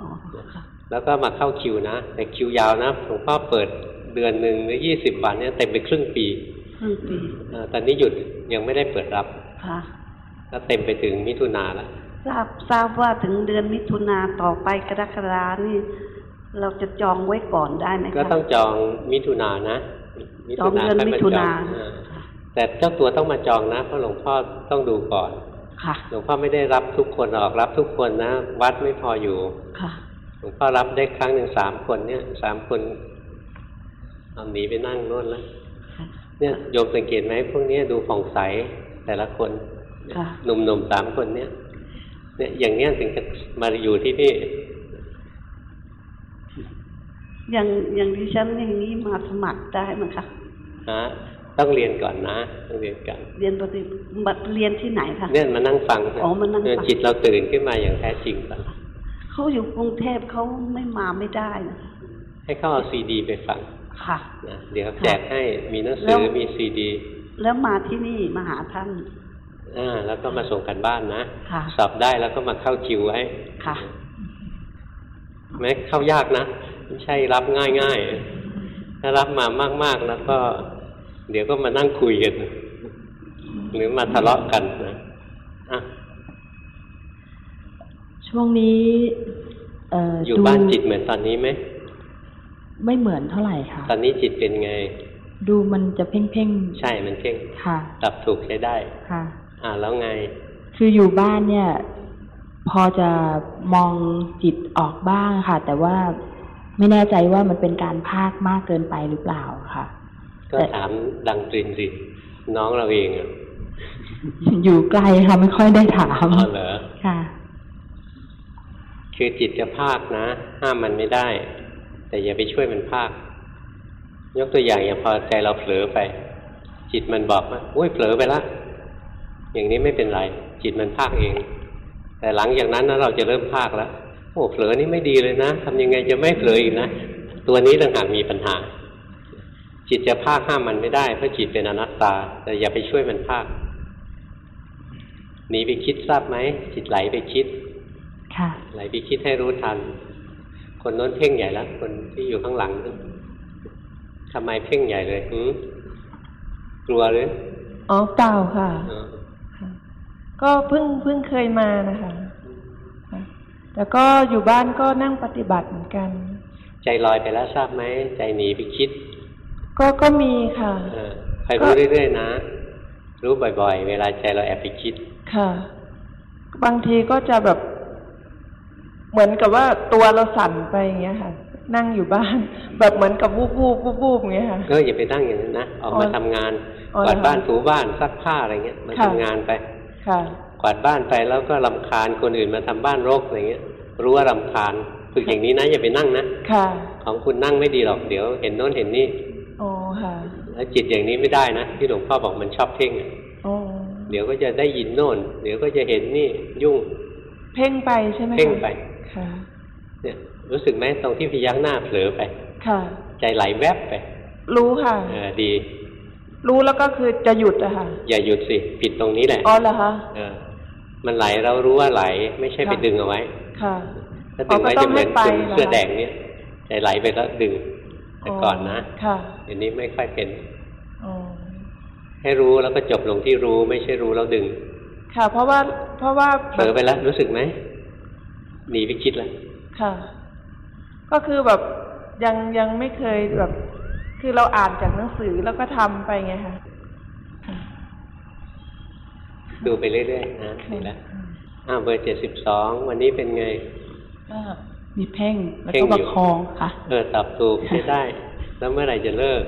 อ๋อค่ะแล้วก็มาเข้าคิวนะ แต่คิวยาวนะหลวงพ่อเปิดเดือนหนึ่งหรือยี่สิบวันเนี่ยเต็มไปครึ่งปีครึ่งปีอาตอนนี้หยุดยังไม่ได้เปิดรับค่ะก็เต็มไปถึงมิถุนาแล้วทราบทราบว่าถึงเดือนมิถุนาต่อไปกรกฎานี่ เราจะจองไว้ก่อนได้ไหมคะก็ต้องจองมิถุนานะจองเดือนค่ยมิมาถุนาจองอ่า แต่เจ้าตัวต้องมาจองนะเพราะหลวงพ่อต้องดูก่อนค่ะหลวงพ่อไม่ได้รับทุกคนออกรับทุกคนนะ วัดไม่พออยู่ค่ะหลวงพ่อรับได้ครั้งหนึ่งสามคนเนี่ยสามคนเอาหนีไปนั่งโน่นแล้วเนี่ยโยมสังเกตไหมพวกเนี้ยดูผ่องใสแต่ละคนค่ะหนุ่มๆสามคนเนี่ยเนี่ยอย่างเนี้ยถึงจะมาอยู่ที่นี่อย่างอย่างดิฉันอย่างนี้มาสมัครได้ไหมคะฮะ ต้องเรียนก่อนนะต้องเรียนก่อนเรียนปฏิบัติเรียนที่ไหนคะเนี่ยมานั่งฟังอ๋อมานั่งฟังเออจิตเราตื่นขึ้นมาอย่างแท้จริงก่อนขเขาอยู่กรุงเทพเขาไม่มาไม่ได้นะให้เขาเอาซีดีไปฟังค่ะนะเดี๋ยวแจกให้มีหนังแล้สือวมีซีดี แล้วมาที่นี่มาหาท่านอ่าแล้วก็มาส่งกันบ้านนะค่ะสอบได้แล้วก็มาเข้าคิวไว้ค่ะแม้เข้ายากนะไม่ใช่รับง่ายๆถ้ารับมามากๆแล้วก็ เดี๋ยวก็มานั่งคุยกัน หรือมาทะเลาะกันนะอะช่วงนี้เอ่ออยู่ดูบ้านจิตเหมือนตอนนี้ไหม ไม่เหมือนเท่าไหร่ค่ะ ตอนนี้จิตเป็นไง ดูมันจะเพ่งเพ่งใช่ มันเพ่งๆค่ะตับถูกใช้ได้ ค่ะ อ่า แล้วไง คืออยู่บ้านเนี่ย พอจะมองจิตออกบ้างค่ะ แต่ว่าไม่แน่ใจว่ามันเป็นการพากมากเกินไปหรือเปล่าค่ะ ก็ถามดังตรินสิน้องเราเองอะอยู่ไกลค่ะไม่ค่อยได้ถามอ๋อเหรอค่ะ คือจิตจะภาคนะ ห้ามมันไม่ได้ แต่อย่าไปช่วยมันภาค ยกตัวอย่างอย่างพอใจเราเผลอไป จิตมันบอกว่าอุ้ยเผลอไปละอย่างนี้ไม่เป็นไร จิตมันภาคเอง แต่หลังจากนั้นนะเราจะเริ่มภาคแล้วโอ้เผลอนี่ไม่ดีเลยนะทำยังไงจะไม่เผลออีกนะ ตัวนี้ต่างหากมีปัญหา จิตจะภาคห้ามมันไม่ได้เพราะจิตเป็นอนัตตา แต่อย่าไปช่วยมันภาคหนีไปคิดทราบไหมจิตไหลไปคิด ค่ะไหลไปคิดให้รู้ทัน คนโน้นเพ่งใหญ่แล้วคนที่อยู่ข้างหลังนั่นทำไมเพ่งใหญ่เลยหืมกลัวหรืออ๋อเปล่าค่ะเออก็เพิ่งเพิ่งเคยมานะคะค่ะแต่ก็อยู่บ้านก็นั่งปฏิบัติเหมือนกัน ใจลอยไปแล้วทราบไหมใจหนีไปคิด ก็ก็มีค่ะเออคอยรู้เรื่อยๆนะ รู้บ่อย ๆ เวลาใจเราแอบไปคิด ค่ะ บางทีก็จะแบบ เหมือนกับว่าตัวเราสั่นไปอย่างเงี้ยค่ะ นั่งอยู่บ้าน แบบเหมือนกับวูบวูบวูบวูบอย่างเงี้ยค่ะเอออย่าไปนั่งอย่างนั้นนะออกมาอ๋อทำงานอ๋อกวาดเหรอบ้านถูบ้านซักผ้าอะไรเงี้ยมาค่ะทำงานไป ค่ะ กวาดบ้านไปแล้วก็ลำคาญคนอื่นมาทำบ้านรกอะไรเงี้ย รู้ว่าลำคาญฝึกอย่างนี้นะอย่าไปนั่งนะค่ะ ของคุณนั่งไม่ดีหรอกเดี๋ยว เห็นโน้นเห็นนี่ อ๋อค่ะแล้วจิตอย่างนี้ไม่ได้นะที่หลวงพ่อบอกมันชอบเพ่งอะอ๋อเดี๋ยวก็จะได้ยินโน่น เดี๋ยวก็จะเห็นนี่ยุ่ง เพ่งไปใช่ไหมคะเพ่งไปค่ะเนี่ยรู้สึกไหมตรงที่พยักหน้าเผลอไป ค่ะ ใจไหลแวบไป รู้ค่ะเออดี รู้แล้วก็คือจะหยุดอะค่ะ อย่าหยุดสิผิดตรงนี้แหละอ๋อเหรอคะเออมันไหลเรารู้ว่าไหลไม่ใช่ไปค่ะดึงเอาไว้ ค่ะถ้าดึงไว้อ๋อก็ต้จะองเหมือนไม่ไปดึงเหรอเสื้อแดงเนี่ยใจไหลไปแล้วดึง แต่ก่อนนะค่ะเดี๋ยวนี้ไม่ค่อยเป็นอ๋อให้รู้แล้วก็จบลงที่รู้ไม่ใช่รู้แล้วดึง ค่ะ เพราะว่า เพราะว่าเผลอไปแล้วรู้สึกไหมหนีไปคิดแล้วค่ะ ก็คือแบบยังยังไม่เคยแบบ คือเราอ่านจากหนังสือแล้วก็ทำไปไงคะดูไปเรื่อยๆนะดีแล้วอ้าวเบอร์เจ็ดสิบสองวันนี้เป็นไงก็ มีเพ่งแล้วเพ่งก็อยู่ประคองค่ะเออตอบถูกใช้ได้ แล้วเมื่อไหร่จะเลิก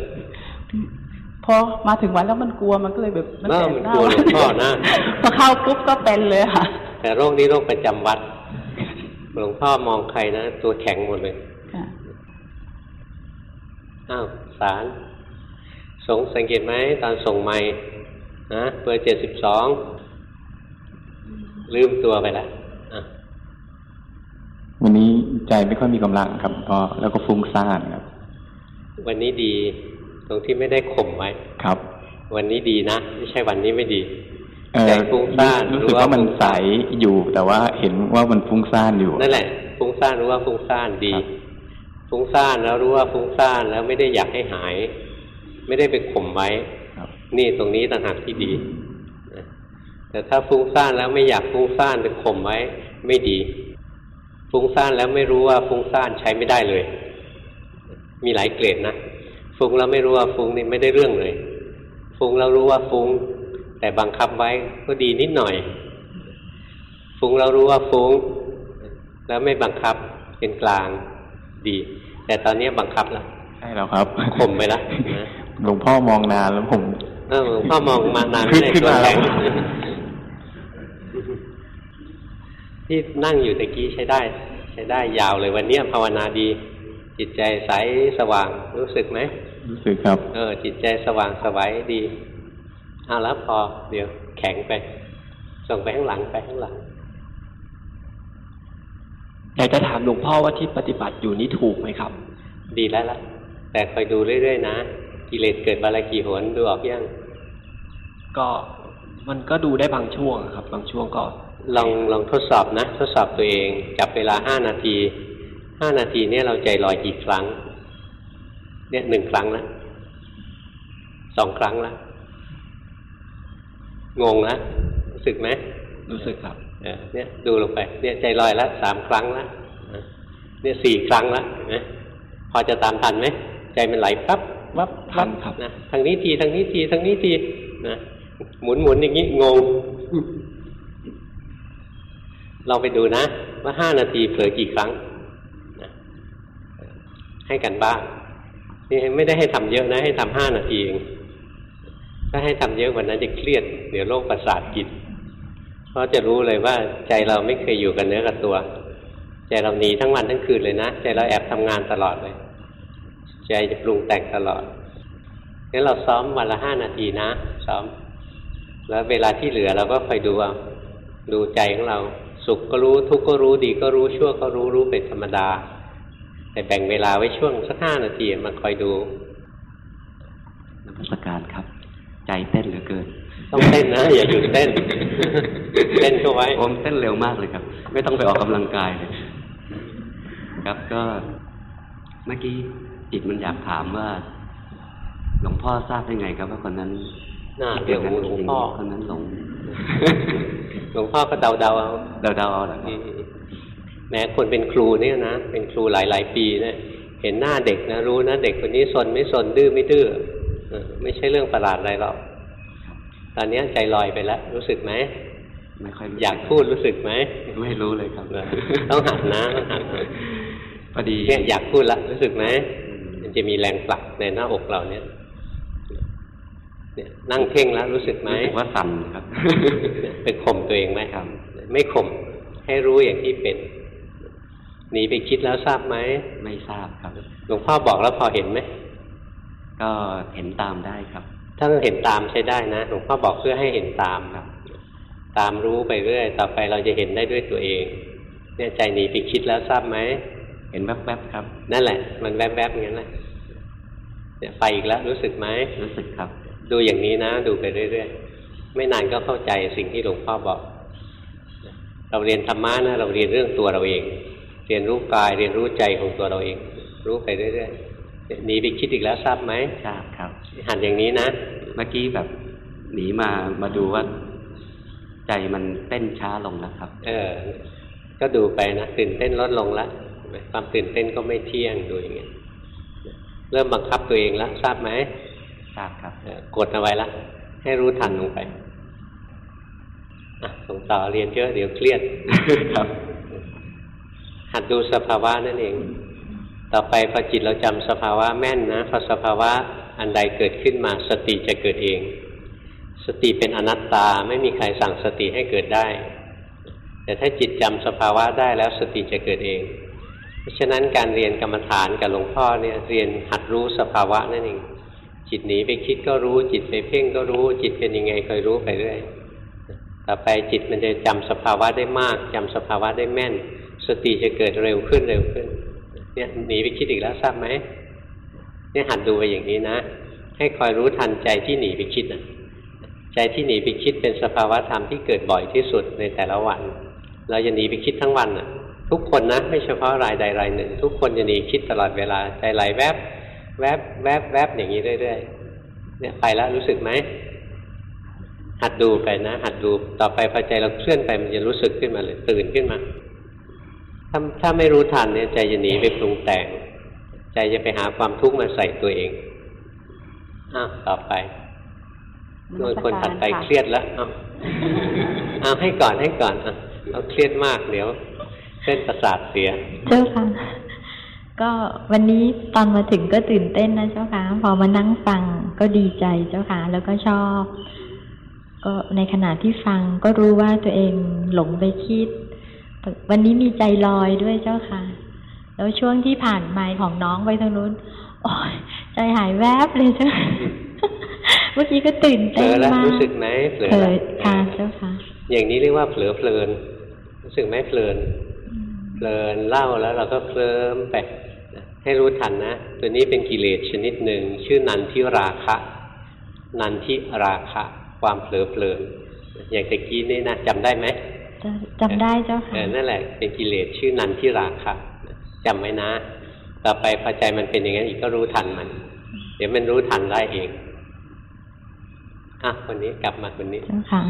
พอมาถึงวันแล้วมันกลัวมันก็เลยแบบเออมันกลัวหลวงพ่อนะพอเข้าปุ๊บก็เป็นเลยค่ะ แต่โรคนี้โรคประจำวัดหลวงพ่อมองใครนะตัวแข็งหมดเลยค่ะอ้าวสารสงสังเกตไหมตอนส่งไม้นะเบอร์เจ็ดสิบสองลืมตัวไปแล้วอะ วันนี้ใจไม่ค่อยมีกำลังครับก็แล้วก็ฟุ้งซ่านครับ วันนี้ดีตรงที่ไม่ได้ข่มไว้ครับ วันนี้ดีนะไม่ใช่วันนี้ไม่ดีเอ่อใจฟุ้งซ่านรู้สึกว่ามันใสอยู่แต่ว่าเห็นว่ามันฟุ้งซ่านอยู่นั่นแหละฟุ้งซ่านรู้ว่าฟุ้งซ่านดีฟุ้งซ่านแล้วรู้ว่าฟุ้งซ่านแล้วไม่ได้อยากให้หาย ไม่ได้ไปข่มไว้ครับนี่ตรงนี้ต่างหากที่ดีนะแต่ถ้าฟุ้งซ่านแล้วไม่อยากฟุ้งซ่านไปข่มไว้ไม่ดี ฟุ้งซ่านแล้วไม่รู้ว่าฟุ้งซ่านใช้ไม่ได้เลย มีหลายเกรดนะฟุ้งแล้วไม่รู้ว่าฟุ้งนี่ไม่ได้เรื่องเลย ฟุ้งแล้วรู้ว่าฟุ้ง แต่บังคับไว้ก็ดีนิดหน่อย ฟุ้งแล้วรู้ว่าฟุ้ง แล้วไม่บังคับเป็นกลางดี แต่ตอนนี้บังคับแล้วใช่แล้วครับข่มไปแล้วนะหลวงพ่อมองนานแล้วผมเออหลวงพ่อมองมานานขึ้นไม่ได้ขึ้นตัวมาแข็ง แล้ว ที่นั่งอยู่ตะกี้ใช้ได้ ใช้ได้ยาวเลยวันเนี้ยภาวนาดี จิตใจใสสว่างรู้สึกไหมรู้สึกครับ เออ จิตใจสว่างสวัยดีเอาแล้วพอเดี๋ยวแข็งไป ส่งไปข้างหลังไปข้างหลังอยากจะถามหลวงพ่อว่าที่ปฏิบัติอยู่นี้ถูกไหมครับ ดีแล้วล่ะ แต่คอยดูเรื่อยๆนะกิเลสเกิดบาลกี่หนดูออกยังก็มันก็ดูได้บางช่วงอะครับ บางช่วงก็ ลองลองทดสอบนะ ทดสอบตัวเองจับเวลาห้านาทีห้านาทีเนี่ยเราใจลอยกี่ครั้ง เนี่ยหนึ่งครั้งแล้วสองครั้งแล้วงงแล้วรู้สึกไหมรู้สึกครับเออเนี่ยดูลงไป เนี่ยใจลอยแล้วสามครั้งแล้วนะเนี่ยสี่ครั้งแล้วเห็นไหมพอจะตามทันไหมใจมันไหลปั๊บวับทันครับนะทางนี้ทีทางนี้ทีทางนี้ทีนะหมุนหมุนอย่างนี้งง ลองไปดูนะว่าห้านาทีเผลอกี่ครั้งนะให้กันบ้างนี่ไม่ได้ให้ทำเยอะนะ ให้ทำห้านาทีเองถ้าให้ทำเยอะกว่านั้นจะเครียด เดี๋ยวโรคประสาทกินเพราะจะรู้เลยว่าใจเราไม่เคยอยู่กับเนื้อกับตัว ใจเราหนีทั้งวันทั้งคืนเลยนะ ใจเราแอบทำงานตลอดเลย ใจจะปรุงแต่งตลอดงั้นเราซ้อมวันละห้านาทีนะ ซ้อม แล้วเวลาที่เหลือเราก็คอยดูเอาดูใจของเรา สุขก็รู้ทุกข์ก็รู้ดีก็รู้ชั่วก็รู้รู้เป็นธรรมดา แต่แบ่งเวลาไว้ช่วงสักห้านาทีมาคอยดูนมัสการครับ ใจเต้นเหลือเกิน ต้องเต้นนะ อย่าหยุดเต้น เต้นเข้าไว้ผมเต้นเร็วมากเลยครับ ไม่ต้องไปออกกำลังกายเลยครับก็เมื่อกี้จิตมันอยากถามว่า หลวงพ่อทราบได้ไงครับว่าคนนั้น น่าเดี๋ยวหลวงพ่อคนนั้นหลงหลวงพ่อก็เดาเดาๆเอาเดาเดาๆเอาเหรอครับแม้คนเป็นครูเนี่ยนะเป็นครูหลายๆปีเนี่ยเห็นหน้าเด็กนะรู้นะเด็กคนนี้สนไม่สนดื้อไม่ดื้อเออไม่ใช่เรื่องประหลาดอะไรหรอกตอนนี้ใจลอยไปแล้ว รู้สึกไหมไม่ค่อยอยากพูดรู้สึกไหมไม่รู้เลยครับต้องหัดนะต้องหัดนะพอดีเนี่ยอยากพูดละรู้สึกไหมมันจะมีแรงผลักในหน้าอกเราเนี่ยเนี่ยนั่งเพ่งแล้วรู้สึกไหมรู้สึกว่าสั่นครับเนี่ยไปข่มตัวเองไหมครับ ไม่ข่มให้รู้อย่างที่เป็นหนีไปคิดแล้วทราบไหมไม่ทราบครับหลวงพ่อบอกแล้วพอเห็นไหมก็เห็นตามได้ครับ ถ้าเห็นตามใช้ได้นะหลวงพ่อบอกเพื่อให้เห็นตามครับ ตามรู้ไปเรื่อย ต่อไปเราจะเห็นได้ด้วยตัวเอง เนี่ยใจหนีไปคิดแล้วทราบไหมเห็นแวบๆครับ นั่นแหละ มันแวบๆอย่างนั้นแหละเนี่ยไปอีกแล้วรู้สึกไหมรู้สึกครับ ดูอย่างนี้นะ ดูไปเรื่อยๆ ไม่นานก็เข้าใจสิ่งที่หลวงพ่อบอก เราเรียนธรรมะนะ เราเรียนเรื่องตัวเราเอง เรียนรู้กายเรียนรู้ใจของตัวเราเอง รู้ไปเรื่อยๆหนีไปคิดอีกแล้วทราบไหมทราบครับ หันอย่างนี้นะ เมื่อกี้แบบหนีมามาดูว่า ใจมันเต้นช้าลงนะครับ เออ ก็ดูไปนะตื่นเต้นลดลงแล้วเห็นไหมความตื่นเต้นก็ไม่เที่ยงดูอย่างเงี้ยเริ่มบังคับตัวเองแล้วทราบไหมท ราบครับกดเอาไว้ละ ให้รู้ทันลงไปส่งต่อเรียนเยอะเดี๋ยวเครียดครับ หัดดูสภาวะนั่นเอง ต่อไปพอจิตเราจำสภาวะแม่นนะพอสภาวะอันใดเกิดขึ้นมาสติจะเกิดเอง สติเป็นอนัตตาไม่มีใครสั่งสติให้เกิดได้ แต่ถ้าจิตจำสภาวะได้แล้วสติจะเกิดเอง เพราะฉะนั้นการเรียนกรรมฐานกับหลวงพ่อเนี่ยเรียนหัดรู้สภาวะนั่นเอง จิตหนีไปคิดก็รู้ จิตไปเพ่งก็รู้ จิตเป็นยังไงคอยรู้ไปเรื่อยต่อไปจิตมันจะจำสภาวะได้มากจำสภาวะได้แม่น สติจะเกิดเร็วขึ้นเร็วขึ้น เนี่ยหนีไปคิดอีกแล้วทราบไหมเนี่ยหัดดูไปอย่างนี้นะ ให้คอยรู้ทันใจที่หนีไปคิดนะใจที่หนีไปคิดเป็นสภาวะธรรมที่เกิดบ่อยที่สุดในแต่ละวัน เราจะหนีไปคิดทั้งวันน่ะ ทุกคนนะ ไม่เฉพาะรายใดรายหนึ่ง ทุกคนจะหนีคิดตลอดเวลาใจไหลแวบ แวบแวบแวบอย่างนี้เรื่อยๆเนี่ยไปแล้วรู้สึกไหมหัดดูไปนะหัดดูต่อไปพอใจเราเคลื่อนไปมันจะรู้สึกขึ้นมาเลยตื่นขึ้นมาถ้าถ้าไม่รู้ทันเนี่ยใจจะหนีไปปรุงแต่ง ใจจะไปหาความทุกข์มาใส่ตัวเองอ้าวต่อไปโดยคนถัดไปเครียดแล้วเอาเอาให้ก่อนให้ก่อนอะเราเครียดมากเดี๋ยวเส้นประสาทเสีย เจ้าค่ะ ก็วันนี้ตอนมาถึงก็ตื่นเต้นนะเจ้าค่ะ พอมานั่งฟังก็ดีใจเจ้าค่ะ แล้วก็ชอบ ก็ในขณะที่ฟังก็รู้ว่าตัวเองหลงไปคิด วันนี้มีใจลอยด้วยเจ้าค่ะ แล้วช่วงที่ผ่านไมค์ของน้องไปทางนู้นโอ้ยใจหายแวบเลยเจ้าค่ะเมื่อกี้ก็ตื่นเผลเต้นอแล้วมากรู้สึกไหมเผลอเผลแล้วอค่ะเจ้าค่ะ อย่างนี้เรียกว่าเผลอเพลิน รู้สึกไหมเพลินเพลินเล่าแล้วเราก็เคลิ้มไปนะ ให้รู้ทันนะ ตัวนี้เป็นกิเลสชนิดหนึ่งชื่อนันทิราคะ นันทิราคะ ความเผลอเพลินอย่างตะกี้นี่นะจำได้ไหมจำได้เจ้าเอค่ะอนั่นแหละเป็นกิเลสชื่อนันทิราคะจำไว้นะ ต่อไปพอใจมันเป็นอย่างนั้นอีกก็รู้ทันมัน เดี๋ยวมันรู้ทันได้เองอะคนนี้กลับมาคนนี้เจ้าค่ะ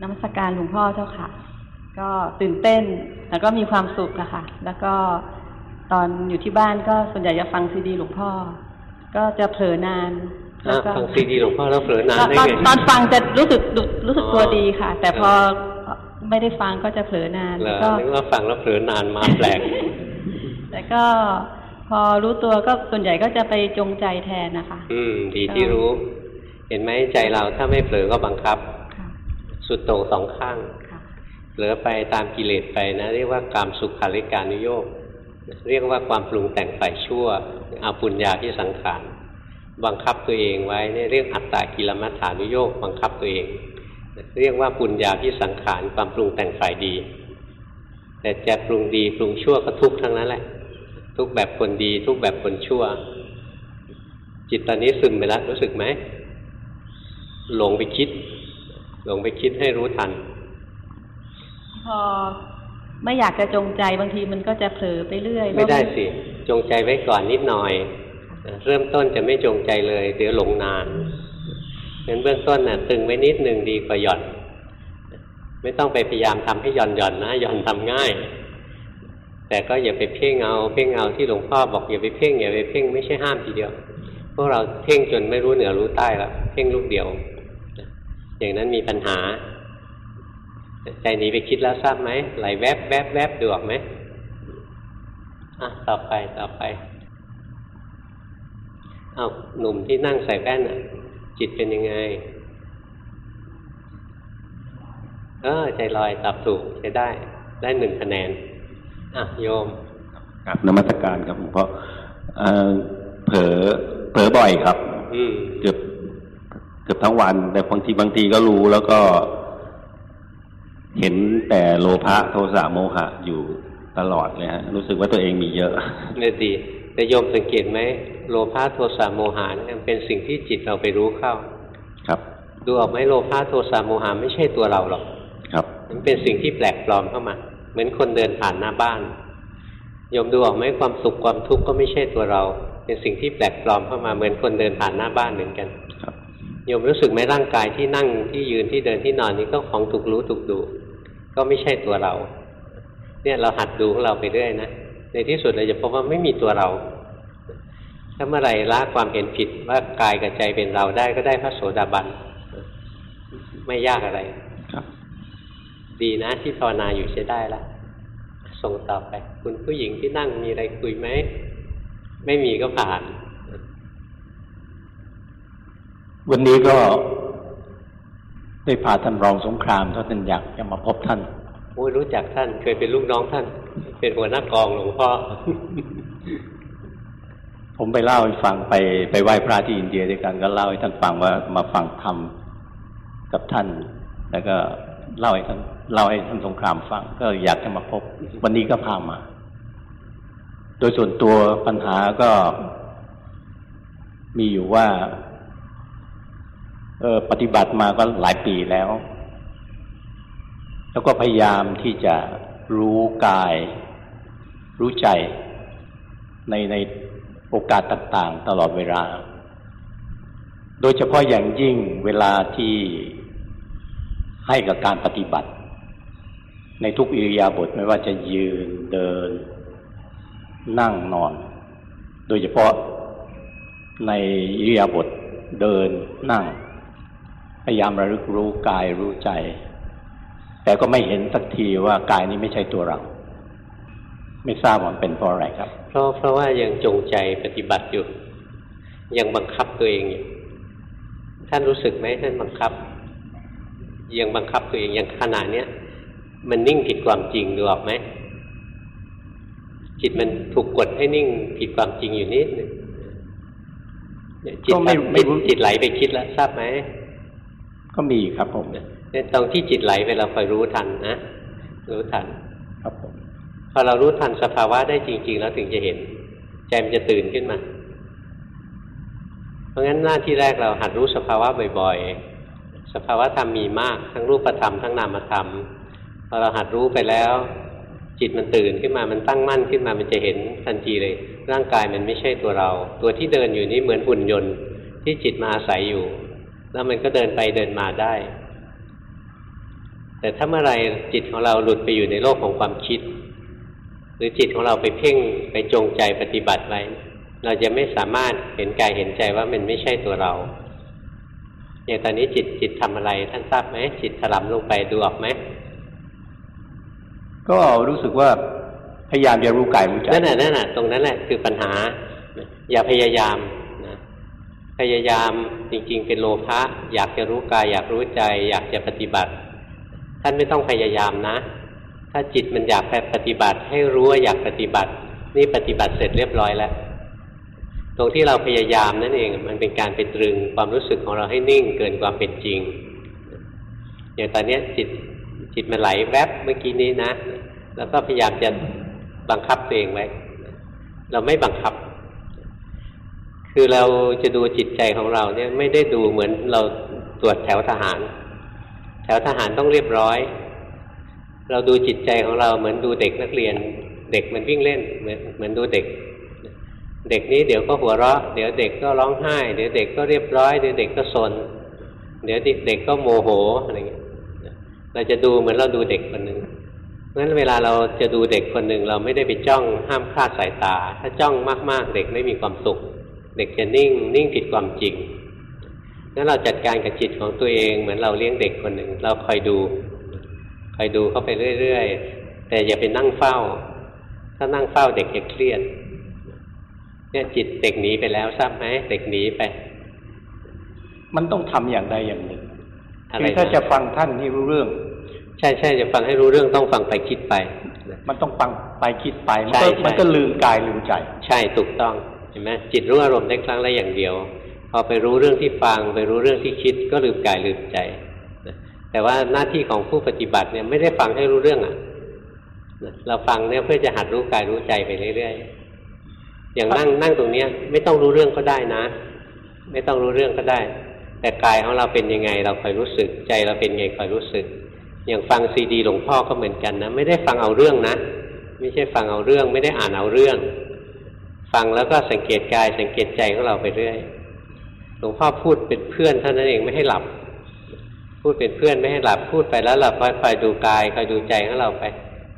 นมัสการหลวงพ่อเจ้าค่ะ ก็ตื่นเต้น แล้วก็มีความสุขอะค่ะ แล้วก็ตอนอยู่ที่บ้านก็ส่วนใหญ่จะฟังซีดีหลวงพ่อ ก็จะเผลอนานอะฟังซีดีหลวงพ่อแล้วเผลอนานได้ตอนไงตอนฟังจะรู้สึกรู้สึกตัวอ๋อดีค่ะ แต่พอไม่ได้ฟังก็จะเผลอนานเหรแล้วอก็นึกว่าฟังแล้วเผลอนานมาแปลกแต่ก็พอรู้ตัวก็ส่วนใหญ่ก็จะไปจงใจแทนนะคะ อืม ดีที่รู้ เห็นไหมใจเราถ้าไม่เผลอก็บังคับ สุดโต่งสองข้าง เผลอไปตามกิเลสไปนะเรียกว่ากามสุขาริการุโยกเรียกว่าความปรุงแต่งฝ่ายชั่วอาปุญญาที่สังขารบังคับตัวเองไว้เนี่ยเรียกอัตตากิลมัฏฐานุโยกบังคับตัวเอง เรียกว่าปุญญาที่สังขารความปรุงแต่งฝ่ายดี แต่จะปรุงดีปรุงชั่วก็ทุกข์ทั้งนั้นแหละ ทุกแบบคนดี ทุกแบบคนชั่ว จิตตอนนี้ซึมไปแล้วรู้สึกไหมหลงไปคิด หลงไปคิดให้รู้ทัน พอไม่อยากจะจงใจบางทีมันก็จะเผลอไปเรื่อย ไม่ได้สิ จงใจไว้ก่อนนิดหน่อย เริ่มต้นจะไม่จงใจเลย เดี๋ยวหลงนานงั้นเบื้องต้นน่ะตึงไว้นิดหนึ่งดีกว่าหย่อน ไม่ต้องไปพยายามทำให้หย่อนหย่อนนะหย่อนทำง่าย แต่ก็อย่าไปเพ่งเอาเพ่งเอาที่หลวงพ่อบอกอย่าไปเพ่งอย่าไปเพ่งไม่ใช่ห้ามทีเดียวพวกเราเพ่งจนไม่รู้เหนือรู้ใต้แล้วเพ่งลูกเดียว อย่างนั้นมีปัญหา ใจหนีไปคิดแล้วทราบไหมไหลแวบแวบแวบดูออกไหมอะต่อไปต่อไปเอาหนุ่มที่นั่งใส่แว่นอะ จิตเป็นยังไงเออใจลอยตอบถูกใช้ได้ ได้หนึ่งคะแนนอะโยมครับนมัสการครับหลวงพ่อเอ่อเผลอเผลอบ่อยครับ อืมเกือบเกือบทั้งวัน แต่บางทีบางทีก็รู้แล้วก็ เห็นแต่โลภะโทสะโมหะอยู่ตลอดเลยฮะรู้สึกว่าตัวเองมีเยอะเนี่ยดีแต่โยมสังเกตไหมโลภะโทสะโมหะเนี่ยมันเป็นสิ่งที่จิตเราไปรู้เข้า ครับ ดูออกไหมโลภะโทสะโมหะไม่ใช่ตัวเราหรอกครับ มันเป็นสิ่งที่แปลกปลอมเข้ามา เหมือนคนเดินผ่านหน้าบ้านโยมดูออกไหมความสุขความทุกข์ก็ไม่ใช่ตัวเรา เป็นสิ่งที่แปลกปลอมเข้ามาเหมือนคนเดินผ่านหน้าบ้านเหมือนกันโยมรู้สึกไหมร่างกายที่นั่งที่ยืนที่เดินที่นอนนี้ก็ของถูกรู้ถูกดู ก็ไม่ใช่ตัวเรา เนี่ยเราหัดดูของเราไปเรื่อยนะในที่สุดเราจะพบว่าไม่มีตัวเราถ้าเมื่อไหร่ละความเห็นผิดว่ากายกับใจเป็นเราได้ก็ได้พระโสดาบันไม่ยากอะไรครับ ดีนะที่ภาวนาอยู่ใช้ได้ละส่งต่อไป คุณผู้หญิงที่นั่งมีอะไรคุยไหมไม่มีก็ผ่าน วันนี้ก็ ได้พาท่านรองสงครามท่านอยากจะมาพบท่านโอ้ยรู้จักท่านเคยเป็นลูกน้องท่าน เป็นหัวหน้ากองหลวงพ่อ ผมไปเล่าให้ฟังไปไปไหว้พระที่อินเดียด้วยกันก็เล่าให้ท่านฟังว่ามาฟังธรรมกับท่าน แล้วก็เล่าให้ท่านเล่าให้ท่านสงครามฟัง ก็อยากจะมาพบ วันนี้ก็พามา โดยส่วนตัวปัญหาก็มีอยู่ว่า เออปฏิบัติมาก็หลายปีแล้ว แล้วก็พยายามที่จะรู้กาย รู้ใจในในโอกาสต่าง ๆ ตลอดเวลา โดยเฉพาะอย่างยิ่งเวลาที่ให้กับการปฏิบัติ ในทุกอิริยาบถไม่ว่าจะยืนเดิน นั่งนอน โดยเฉพาะในอิริยาบถเดินนั่ง พยายามระลึกรู้กายรู้ใจ แต่ก็ไม่เห็นสักทีว่ากายนี้ไม่ใช่ตัวเรา ไม่ทราบว่ามันเป็นเพราะอะไรครับ เพราะเพราะว่ายังจงใจปฏิบัติอยู่ ยังบังคับตัวเองอยู่ท่านรู้สึกไหมท่านบังคับ ยังบังคับตัวเองอย่างขณะเนี้ยมันนิ่งผิดความจริงดูออกไหมจิตมันถูกกดให้นิ่งผิดความจริงอยู่นิดหนึงเนี่ยจิตก็ไม่แบบไม่รู้จิตไหลไปคิดแล้วทราบไหม ก็มีครับผมเนี่ยตรงที่จิตไหลไปเราคอยรู้ทันนะรู้ทันพอเรารู้ทันสภาวะได้จริง ๆ แล้วถึงจะเห็นใจมันจะตื่นขึ้นมา เพราะงั้นหน้าที่แรกเราหัดรู้สภาวะบ่อยๆ สภาวะธรรมมีมากทั้งรูปธรรมทั้งนามธรรมพอเราหัดรู้ไปแล้ว จิตมันตื่นขึ้นมามันตั้งมั่นขึ้นมามันจะเห็นทันทีเลย ร่างกายมันไม่ใช่ตัวเรา ตัวที่เดินอยู่นี้เหมือนหุ่นยนต์ ที่จิตมาอาศัยอยู่ แล้วมันก็เดินไปเดินมาได้ แต่ถ้าเมื่อไรจิตของเราหลุดไปอยู่ในโลกของความคิด หรือจิตของเราไปเพ่งไปจงใจปฏิบัติไว้ เราจะไม่สามารถเห็นกายเห็นใจว่ามันไม่ใช่ตัวเราอย่างตอนนี้จิตจิตทำอะไรท่านทราบไหมจิตถลำลงไปดูออกไหมก็รู้สึกว่าพยายามจะรู้กายรู้ใจนั่นแหละนั่นแหละตรงนั้นแหละคือปัญหา อย่าพยายามนะ พยายามจริงๆ เป็นโลภะอยากจะรู้กายอยากรู้ใจ อยากจะปฏิบัติ ท่านไม่ต้องพยายามนะ ถ้าจิตมันอยากปฏิบัติ ให้รู้ว่าอยากปฏิบัติ นี่ปฏิบัติเสร็จเรียบร้อยแล้ว ตรงที่เราพยายามนั่นเองมันเป็นการไปตรึงความรู้สึกของเราให้นิ่งเกินความเป็นจริงอย่างตอนนี้จิตจิตมันไหลแวบเมื่อกี้นี้นะ แล้วก็พยายามจะบังคับตัวเองไว้ เราไม่บังคับ คือเราจะดูจิตใจของเราเนี่ยไม่ได้ดูเหมือนเราตรวจแถวทหาร แถวทหารต้องเรียบร้อย เราดูจิตใจของเราเหมือนดูเด็กนักเรียน เด็กมันวิ่งเล่นเหมือนเหมือนดูเด็ก เด็กนี้เดี๋ยวก็หัวเราะ เดี๋ยวเด็กก็ร้องไห้ เดี๋ยวเด็กก็เรียบร้อยเดี๋ยวเด็กก็สนเดี๋ยวเด็กก็โมโหอะไรเงี้ยเราจะดูเหมือนเราดูเด็กคนหนึ่งงั้นเวลาเราจะดูเด็กคนหนึ่งเราไม่ได้ไปจ้องห้ามคลาดสายตา ถ้าจ้องมากๆ เด็กไม่มีความสุข เด็กจะนิ่ง นิ่งผิดความจริงงั้นเราจัดการกับจิตของตัวเอง เหมือนเราเลี้ยงเด็กคนหนึ่ง เราคอยดูคอยดูเข้าไปเรื่อยๆ แต่อย่าไปนั่งเฝ้า ถ้านั่งเฝ้าเด็กจะเครียด เนี่ยจิตเด็กหนีไปแล้วทราบไหมเด็กหนีไป มันต้องทำอย่างใดอย่างหนึ่งอะไรคือนะถ้าจะฟังท่านให้รู้เรื่อง ใช่ใช่จะฟังให้รู้เรื่องต้องฟังไปคิดไป มันต้องฟังไปคิดไป มันใช่ก็ใช่มันก็ลืมกายลืมใจ ใช่ถูกต้องเห็นไหมจิตรู้อารมณ์ได้ครั้งละอย่างเดียว พอไปรู้เรื่องที่ฟัง ไปรู้เรื่องที่คิด ก็ลืมกายลืมใจแต่ว่าหน้าที่ของผู้ปฏิบัติเนี่ยไม่ได้ฟังให้รู้เรื่องอะนะเราฟังเนี่ยเพื่อจะหัดรู้กายรู้ใจไปเรื่อยๆ อย่างนั่งนั่งตรงเนี้ย ไม่ต้องรู้เรื่องก็ได้นะ ไม่ต้องรู้เรื่องก็ได้ แต่กายของเราเป็นยังไง เราคอยรู้สึกใจเราเป็นไงคอยรู้สึก อย่างฟังซีดีหลวงพ่อก็เหมือนกันนะไม่ได้ฟังเอาเรื่องนะ ไม่ใช่ฟังเอาเรื่อง ไม่ได้อ่านเอาเรื่อง ฟังแล้วก็สังเกตกายสังเกตใจของเราไปเรื่อยหลวงพ่อพูดเป็นเพื่อนเท่านั้นเองไม่ให้หลับ พูดเป็นเพื่อนไม่ให้หลับพูดไปแล้วเราคอยๆดูกายคอยดูใจของเราไป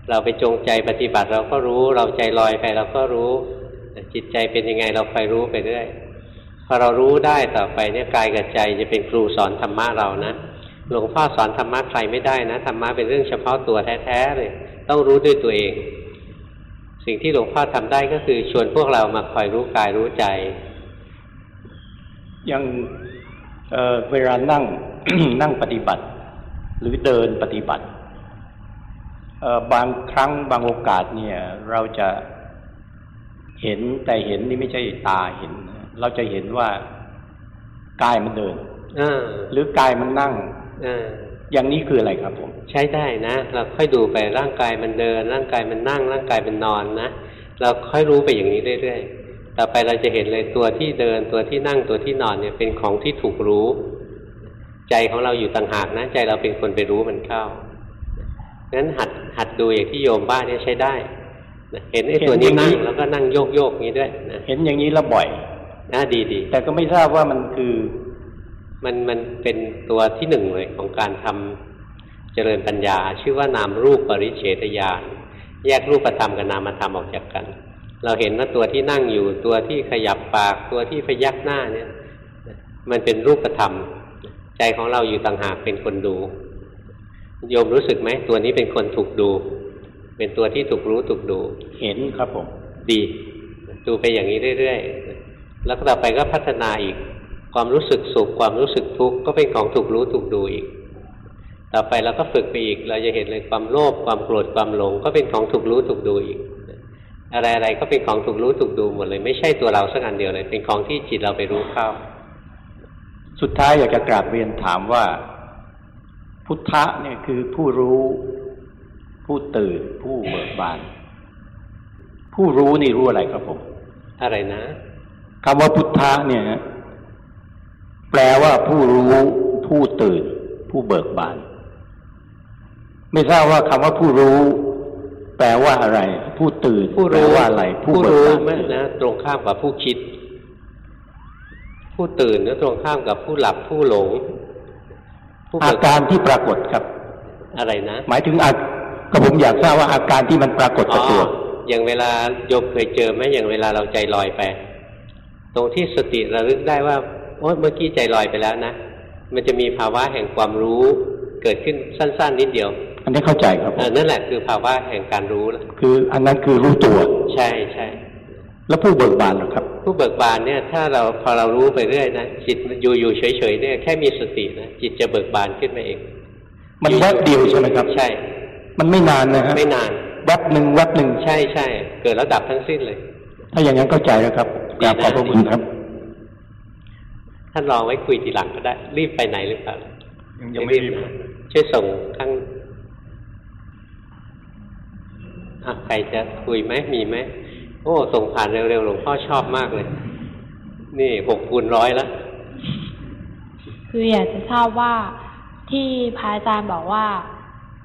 เราไปจงใจปฏิบัติเราก็รู้ เราใจลอยไปเราก็รู้จิตใจเป็นยังไงเราคอยรู้ไปเรื่อยพอเรารู้ได้ต่อไปเนี่ยกายกับใจจะเป็นครูสอนธรรมะเรานะหลวงพ่อสอนธรรมะใครไม่ได้นะธรรมะเป็นเรื่องเฉพาะตัวแท้ๆเลยต้องรู้ด้วยตัวเอง สิ่งที่หลวงพ่อทำได้ก็คือชวนพวกเรามาคอยรู้กายรู้ใจอย่างเอ่อเวลานั่งนั่งปฏิบัติ หรือเดินปฏิบัติเอ่อบางครั้งบางโอกาสเนี่ย เราจะเห็นแต่เห็นนี่ไม่ใช่ตาเห็น เราจะเห็นว่ากายมันเดินเออหรือกายมันนั่งเอออย่างนี้คืออะไรครับผม ใช้ได้นะ เราค่อยดูไปร่างกายมันเดิน ร่างกายมันนั่ง ร่างกายมันนอนนะเราค่อยรู้ไปอย่างนี้เรื่อยๆต่อไปเราจะเห็นเลยตัวที่เดินตัวที่นั่งตัวที่นอนเนี่ยเป็นของที่ถูกรู้ ใจของเราอยู่ต่างหากนะใจเราเป็นคนไปรู้มันเข้างั้นหัดหัดดูอย่างที่โยมบ้านเนี่ยใช้ได้นะเห็นไอ้ตัวนี้นั่งแล้วก็นั่งโยกโยกๆนี้ด้วยนะเห็นอย่างนี้แล้วบ่อยน่าดีดีแต่ก็ไม่ทราบว่ามันคือ มันมันเป็นตัวที่หนึ่งเลยของการทำเจริญปัญญา ชื่อว่านามรูปปริเฉทญาณแยกรูปธรรมกับนามธรรมออกจากกัน เราเห็นว่าตัวที่นั่งอยู่ตัวที่ขยับปากตัวที่พยักหน้าเนี่ย มันเป็นรูปธรรม ใจของเราอยู่ต่างหากเป็นคนดู โยมรู้สึกไหมตัวนี้เป็นคนถูกดู เป็นตัวที่ถูกรู้ถูกดู เห็นครับผม ดี ดูไปอย่างนี้เรื่อยๆแล้วต่อไปก็พัฒนาอีก ความรู้สึกสุขความรู้สึกทุกข์ก็เป็นของถูกรู้ถูกดูอีก ต่อไปเราก็ฝึกไปอีก เราจะเห็นเลยความโลภความโกรธความหลง ก็เป็นของถูกรู้ถูกดูอีก อะไรๆก็เป็นของถูกรู้ถูกดูหมดเลย ไม่ใช่ตัวเราสักอันเดียวเลย เป็นของที่จิตเราไปรู้เข้า สุดท้ายอยากจะกราบเรียนถามว่า พุทธะเนี่ยคือผู้รู้ ผู้ตื่น ผู้เบิกบาน ผู้รู้นี่รู้อะไรครับผม อะไรนะคำว่าพุทธะเนี่ย แปลว่าผู้รู้ผู้ตื่น ผู้เบิกบาน ไม่ทราบว่าคำว่าผู้รู้ แปลว่าอะไร ผู้ตื่นผู้แปลรู้ว่าอะไร ผู้ผู้เบิกรู้บานไม่นะตรงข้ามกับผู้คิด ผู้ตื่นก็ตรงข้ามกับผู้หลับผู้หลงผู้อาเบิกการที่ปรากฏครับ อะไรนะ หมายถึงอาก็ผมอยากทราบว่าอาการที่มันปรากฏกับตัวอย่างเวลาโยมเคยเจอไหมอย่างเวลาเราใจลอยไป ตรงที่สติระลึกได้ว่า โอ้เมื่อกี้ใจลอยไปแล้วนะ มันจะมีภาวะแห่งความรู้เกิดขึ้นสั้น ๆ นิดเดียว อันนี้เข้าใจครับผมเออนั่นแหละคือภาวะแห่งการรู้แล้วคืออันนั้นคือรู้ตัว ใช่ใช่แล้วผู้เบิกบานเหรอครับ ผู้เบิกบานเนี่ยถ้าเราพอเรารู้ไปเรื่อยนะจิตอยู่อยู่เฉยๆเนี่ยแค่มีสตินะจิตจะเบิกบานขึ้นมาเอง มันแวบเดียวใช่ไหมครับ ใช่ มันไม่นานนะฮะไม่นานแวบหนึ่งแวบหนึ่งใช่ใช่เกิดแล้วดับทั้งสิ้นเลย ถ้าอย่างนั้นเข้าใจแล้วครับกราบขอบพระคุณครับ ท่านรองไว้คุยทีหลังก็ได้ รีบไปไหนหรือเปล่ายังยังไม่รีบนะช่วยส่งข้างอะใครจะคุยไหมมีไหมโอ้ส่งผ่านเร็วๆหลวงพ่อชอบมากเลย นี่หกคูณร้อยแล้วคืออยากจะทราบว่าที่พระอาจารย์บอกว่า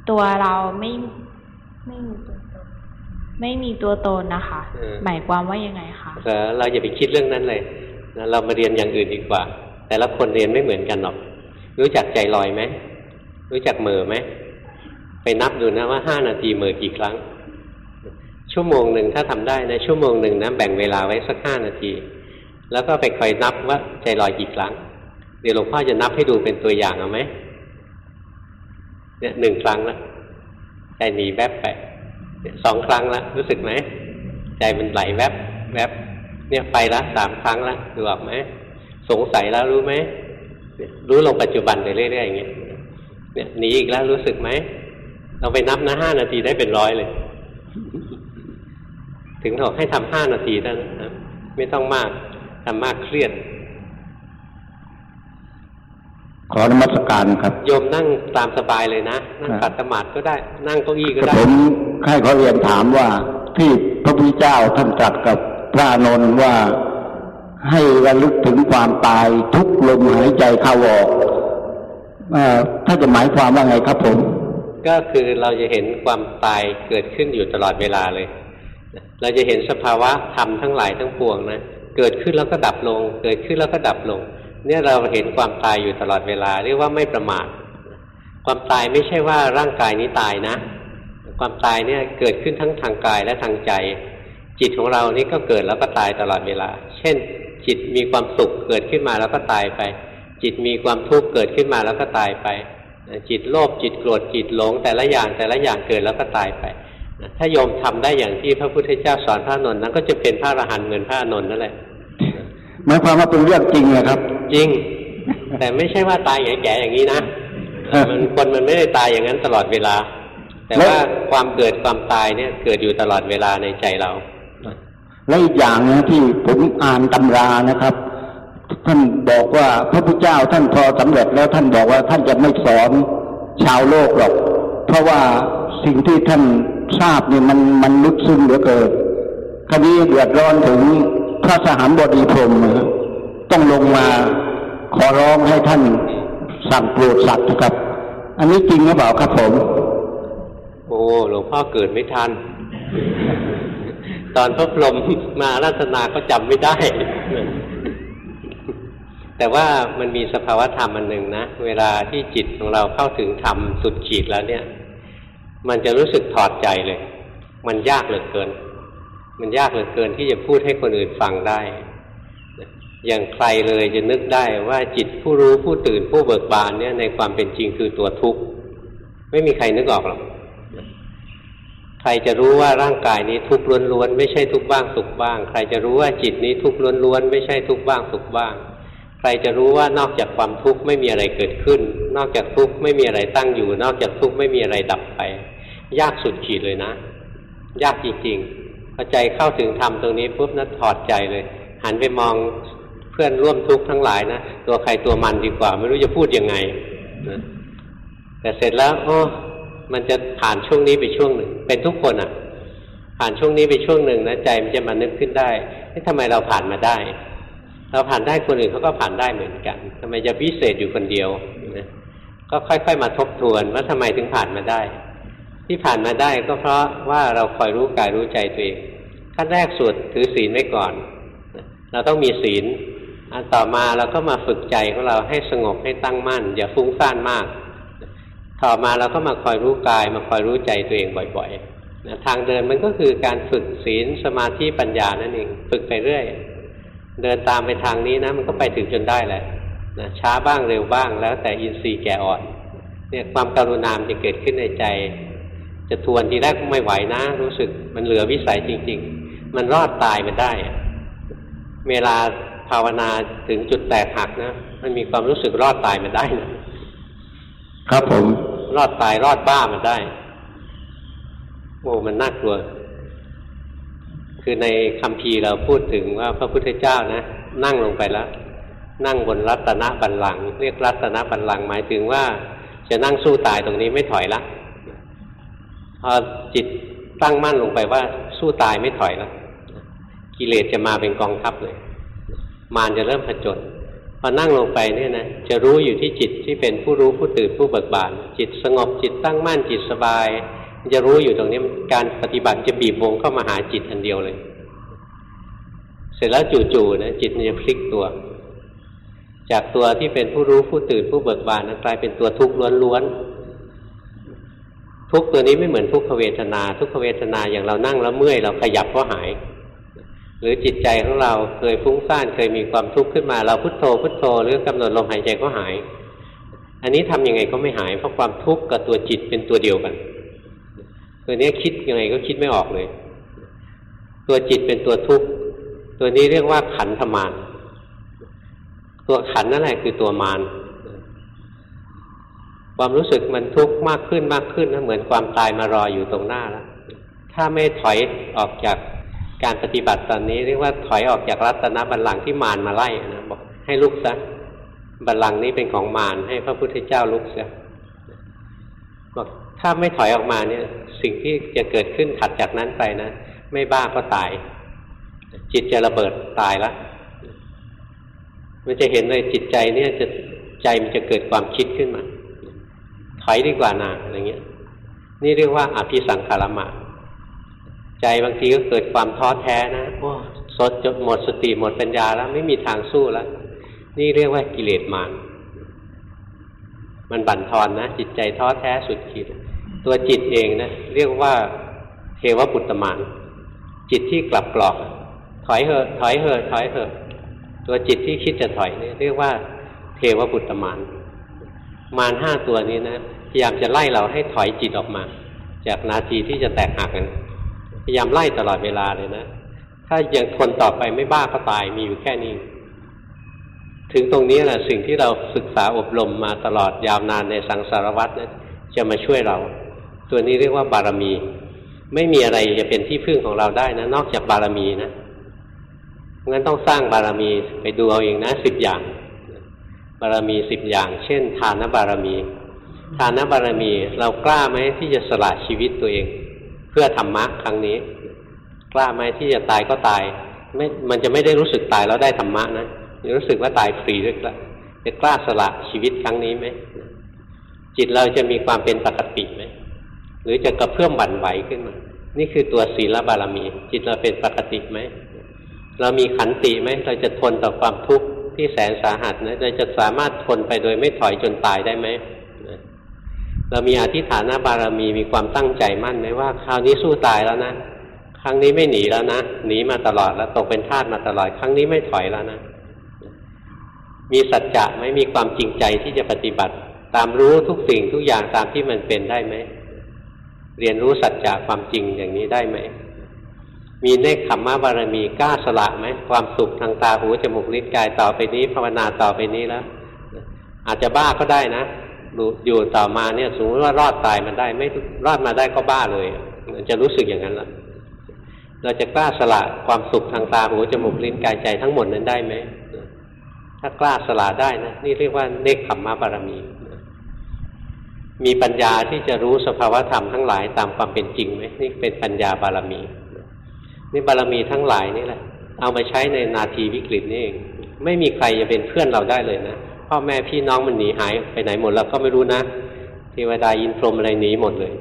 ตัวเราไม่ไม่มีตัวตนไม่มีตัวตนนะคะเออหมายความว่ายังไงคะเออเราอย่าไปคิดเรื่องนั้นเลยนะเรามาเรียนอย่างอื่นดีกว่า แต่ละคนเรียนไม่เหมือนกันหรอก รู้จักใจลอยไหม รู้จักเหม่อไหม ไปนับดูนะว่าห้านาทีเหม่อกี่ครั้ง ชั่วโมงหนึ่งถ้าทำได้นะ ชั่วโมงหนึ่งนะแบ่งเวลาไว้สักห้านาที แล้วก็ไปคอยนับว่าใจลอยกี่ครั้ง เดี๋ยวหลวงพ่อจะนับให้ดูเป็นตัวอย่างเอาไหมเนี่ยหนึ่งครั้งละใจหนีแวบไปเนี่ยสองครั้งละรู้สึกไหมใจมันไหลแวบแวบเนี่ยไปละสามครั้งละดูออกไหม สงสัยแล้วรู้ไหมเนี่ยรู้ลงปัจจุบันไปเรื่อยๆอย่างเงี้ยเนี่ยหนีอีกแล้วรู้สึกไหมเราไปนับนะห้านาทีได้เป็นร้อยเลย ถึงบอกให้ทำห้านาทีเท่านั้นนะไม่ต้องมากทำมากเครียด ขอนมัสการครับ โยมนั่งตามสบายเลยนะ นั่งขัดสมาธิก็ได้ นั่งเก้าอี้ก็แต่ได้ ผมให้ขอเรียนถามว่าที่พระพุทธเจ้าท่านตรัสกับพระอานนท์ว่า ให้ระลึกถึงความตายทุกลมหายใจเข้าออกอถ้าจะหมายความว่าไงครับผม ก็คือเราจะเห็นความตายเกิดขึ้นอยู่ตลอดเวลาเลย เราจะเห็นสภาวะธรรมทั้งหลายทั้งปวงนะเกิดขึ้นแล้วก็ดับลง เกิดขึ้นแล้วก็ดับลง เนี่ยเราเห็นความตายอยู่ตลอดเวลา เรียกว่าไม่ประมาทความตายไม่ใช่ว่าร่างกายนี้ตายนะ ความตายเนี่ยเกิดขึ้นทั้งทางกายและทางใจ จิตของเรานี่ก็เกิดแล้วก็ตายตลอดเวลา เช่น จิตมีความสุขเกิดขึ้นมาแล้วก็ตายไป จิตมีความทุกข์เกิดขึ้นมาแล้วก็ตายไป จิตโลภจิตโกรธจิตหลง แต่ละอย่างแต่ละอย่างเกิดแล้วก็ตายไปถ้าโยมทำได้อย่างที่พระพุทธเจ้าสอนพระอานนท์นั้นก็จะเป็นพระอรหันต์เหมือนพระอานนท์นั่นแหละหมายความว่าเป็นเรื่องจริงนะครับ จริง แต่ไม่ใช่ว่าตายแก่ๆอย่างนี้นะเออมันคนมันไม่ได้ตายอย่างนั้นตลอดเวลา แต่ว่าความเกิดความตายเนี่ยเกิดอยู่ตลอดเวลาในใจเรา และอีกอย่างนะที่ผมอ่านตำรานะครับ ท่านบอกว่าพระพุทธเจ้าท่านพอสำเร็จแล้วท่านบอกว่าท่านจะไม่สอนชาวโลกหรอก เพราะว่าสิ่งที่ท่านทราบเนี่ยมันมันลึกซึ้งเหลือเกินคราวนี้เดือดร้อนถึงพระสหามบดีพรมนะต้องลงมาขอร้องให้ท่านสั่งโปรดสัตว์นะครับ อันนี้จริงหรือเปล่าครับผม โอ้หลวงพ่อเกิดไม่ทัน ตอนพระพรหมมาราชนาก็จำไม่ได้ แต่ว่ามันมีสภาวะธรรมอันหนึ่งนะ เวลาที่จิตของเราเข้าถึงธรรมสุดขีดแล้วเนี่ย มันจะรู้สึกถอดใจเลย มันยากเหลือเกิน มันยากเหลือเกินที่จะพูดให้คนอื่นฟังได้ อย่างใครเลยจะนึกได้ว่าจิตผู้รู้ผู้ตื่นผู้เบิกบานเนี่ยในความเป็นจริงคือตัวทุกข์ ไม่มีใครนึกออกหรอก ใครจะรู้ว่าร่างกายนี้ทุกข์ล้วนๆไม่ใช่ทุกข์บ้างสุขบ้าง ใครจะรู้ว่าจิตนี้ทุกข์ล้วนๆไม่ใช่ทุกข์บ้างสุขบ้าง ใครจะรู้ว่านอกจากความทุกข์ไม่มีอะไรเกิดขึ้น นอกจากทุกข์ไม่มีอะไรตั้งอยู่ นอกจากทุกข์ไม่มีอะไรดับไป ยากสุดขีดเลยนะ ยากจริงๆพอใจเข้าถึงธรรมตรงนี้ปุ๊บนะถอดใจเลย หันไปมองเพื่อนร่วมทุกข์ทั้งหลายนะตัวใครตัวมันดีกว่า ไม่รู้จะพูดยังไงนะแต่เสร็จแล้วโอ้ มันจะผ่านช่วงนี้ไปช่วงหนึ่ง เป็นทุกคนอะ่ะ ผ่านช่วงนี้ไปช่วงหนึ่งนะใจมันจะมานึกขึ้นได้ที่ทำไมเราผ่านมาได้ เราผ่านได้คนอื่นเขาก็ผ่านได้เหมือนกันทำไมจะพิเศษอยู่คนเดียวนะก็ค่อย ๆ มาทบทวนว่าทำไมถึงผ่านมาได้ ที่ผ่านมาได้ก็เพราะว่าเราคอยรู้กายรู้ใจตัวเองขั้นแรกสุดถือศีลไว้ก่อน เราต้องมีศีลอันต่อมาเราก็มาฝึกใจของเราให้สงบให้ตั้งมั่น อย่าฟุ้งซ่านมาก ต่อมาเราก็มาคอยรู้กาย มาคอยรู้ใจตัวเองบ่อยๆนะทางเดินมันก็คือการฝึกศีลสมาธิปัญญานั่นเองฝึกไปเรื่อย เดินตามไปทางนี้นะ มันก็ไปถึงจนได้แหละนะช้าบ้างเร็วบ้างแล้วแต่อินทรีย์แก่อ่อนเนี่ยความการุณามจะเกิดขึ้นในใจ จะทวนทีแรกไม่ไหวนะ รู้สึกมันเหลือวิสัยจริง ๆ มันรอดตายมันได้ เวลาภาวนาถึงจุดแตกหักนะ มันมีความรู้สึกรอดตายมันได้นะครับผม รอดตายรอดบ้ามันได้โอ้มันน่ากลัว คือในคำพีเราพูดถึงว่าพระพุทธเจ้านะ นั่งลงไปแล้ว นั่งบนรัตนบัลลังก์เรียกรัตนบัลลังก์หมายถึงว่าจะนั่งสู้ตายตรงนี้ไม่ถอยละพอจิตตั้งมั่นลงไปว่าสู้ตายไม่ถอยแล้วกิเลสจะมาเป็นกองทัพเลย มารจะเริ่มผจญ พอนั่งลงไปเนี่ยนะจะรู้อยู่ที่จิตที่เป็นผู้รู้ผู้ตื่นผู้เบิกบาน จิตสงบจิตตั้งมั่นจิตสบาย จะรู้อยู่ตรงนี้การปฏิบัติจะบีบวงเข้ามาหาจิตอันเดียวเลย เสร็จแล้วจู่ๆนะจิตมันจะพลิกตัว จากตัวที่เป็นผู้รู้ผู้ตื่นผู้เบิกบานนะกลายเป็นตัวทุกข์ล้วนๆทุกตัวนี้ไม่เหมือนทุกขเวทนา ทุกขเวทนาอย่างเรานั่งแล้วเมื่อยเราขยับก็หาย หรือจิตใจของเราเคยฟุ้งซ่านเคยมีความทุกข์ขึ้นมา เราพุโทโธพุโทโธหรือกำหนดลมหายใจก็หาย อันนี้ทํำยังไงก็ไม่หาย เพราะความทุกข์กับตัวจิตเป็นตัวเดียวกัน ตัวนี้คิดยังไงก็คิดไม่ออกเลย ตัวจิตเป็นตัวทุกข์ตัวนี้เรียกว่าขันธมารตัวขันนั่นแหละคือตัวมารความรู้สึกมันทุกข์มากขึ้นมากขึ้นนะเหมือนความตายมารออยู่ตรงหน้าแล้วถ้าไม่ถอยออกจาก การปฏิบัติตอนนี้เรียกว่าถอยออกจากรัตนบัลลังก์ที่มารมาไล่นะบอกให้ลุกซะบัลลังก์นี้เป็นของมารให้พระพุทธเจ้าลุกซะบอกถ้าไม่ถอยออกมาเนี่ย สิ่งที่จะเกิดขึ้นถัดจากนั้นไปนะไม่บ้าก็ตาย จิตจะระเบิดตายละมันจะเห็นเลยจิตใจเนี่ยจะใจมันจะเกิดความคิดขึ้นมาถอยดีกว่านาอะไรเงี้ย นี่เรียกว่าอภิสังขารมะ ใจบางทีก็เกิดความท้อแท้นะโอ้สดจนหมดสติหมดปัญญาแล้วไม่มีทางสู้แล้ว นี่เรียกว่ากิเลสมารมันบั่นทอนนะ จิตใจท้อแท้สุดขีดตัวจิตเองนะเรียกว่าเทวปุตตมานจิตที่กลับกรอก ถอยเหอะ ถอยเหอะ ถอยเหอะ ตัวจิตที่คิดจะถอยนี่เรียกว่า เทวปุตตมานมารห้าตัวนี้นะพยายามจะไล่เราให้ถอยจิตออกมา จากนาทีที่จะแตกหักกัน พยายามไล่ตลอดเวลาเลยนะ ถ้ายังทนต่อไปไม่บ้าก็ตายมีอยู่แค่นี้ถึงตรงนี้แหละสิ่งที่เราศึกษาอบรมมาตลอดยาวนานในสังสารวัตรนะจะมาช่วยเรา ตัวนี้เรียกว่าบารมี ไม่มีอะไรจะเป็นที่พึ่งของเราได้นะ นอกจากบารมีนะงั้นต้องสร้างบารมีไปดูเอาเองนะสิบอย่าง บารมีสิบอย่าง เช่น ทานบารมี ทานบารมี เรากล้าไหมที่จะสละชีวิตตัวเอง เพื่อธรรมะครั้งนี้ กล้าไหมที่จะตายก็ตายไม่มันจะไม่ได้รู้สึกตายแล้วได้ธรรมะนะจะรู้สึกว่าตายฟรีด้วยละจะกล้าสละชีวิตครั้งนี้ไหมจิตเราจะมีความเป็นปกติไหมหรือจะกระเพื่อมบั่นไหวขึ้นมา นี่คือตัวศีลบารมี จิตเราเป็นปกติไหมเรามีขันติไหมเราจะทนต่อความทุกข์ที่แสนสาหัสนะเราจะสามารถทนไปโดยไม่ถอยจนตายได้ไหม เรามีอธิฐานบารมีมีความตั้งใจมั่นไหมว่า คราวนี้สู้ตายแล้วนะครั้งนี้ไม่หนีแล้วนะหนีมาตลอดแล้วตกเป็นทาสมาตลอด ครั้งนี้ไม่ถอยแล้วนะ มีสัจจะไหมมีความจริงใจที่จะปฏิบัติ ตามรู้ทุกสิ่งทุกอย่างตามที่มันเป็นได้ไหมเรียนรู้สัจจะความจริงอย่างนี้ได้ไหมมีเนคขมมะบารมีกล้าสละไหมความสุขทางตาหูจมูกลิ้นกายต่อไปนี้ ภาวนาต่อไปนี้แล้วอาจจะบ้าก็ได้นะ อยู่ต่อมาเนี่ยสมมติว่ารอดตายมันได้ ไม่รอดมาได้ก็บ้าเลยจะรู้สึกอย่างนั้นละเราจะกล้าสละความสุขทางตาหูจมูกลิ้นกายใจทั้งหมดนั้นได้ไหมถ้ากล้าสละได้นะนี่เรียกว่าเนคขมมะบารมี มีปัญญาที่จะรู้สภาวธรรมทั้งหลายตามความเป็นจริงไหมนี่เป็นปัญญาบารมี นี่บารมีทั้งหลายนี่แหละ เอามาใช้ในนาทีวิกฤตนี่เองไม่มีใครจะเป็นเพื่อนเราได้เลยนะ พ่อแม่พี่น้องมันหนีหายไปไหนหมดแล้วก็ไม่รู้นะเทวดายินพรมอะไรหนีหมดเลย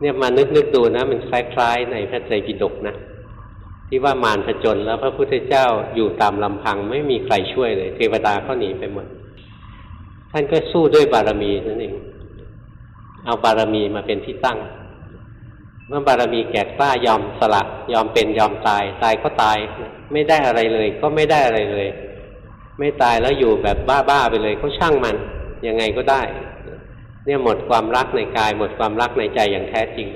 เนี่ยมานึกนึกดูนะ มันคล้ายๆในพระไตรปิฎกนะที่ว่ามารผจญแล้วพระพุทธเจ้าอยู่ตามลำพังไม่มีใครช่วยเลย เทวดาก็หนีไปหมด ท่านก็สู้ด้วยบารมีนั่นเองเอาบารมีมาเป็นที่ตั้ง เมื่อบารมีแก่กล้ายอมสละ ยอมเป็นยอมตาย ตายก็ตาย ไม่ได้อะไรเลย ก็ไม่ได้อะไรเลย ไม่ตายแล้วอยู่แบบบ้าๆไปเลยก็ช่างมัน ยังไงก็ได้ เนี่ยหมดความรักในกาย หมดความรักในใจอย่างแท้จริง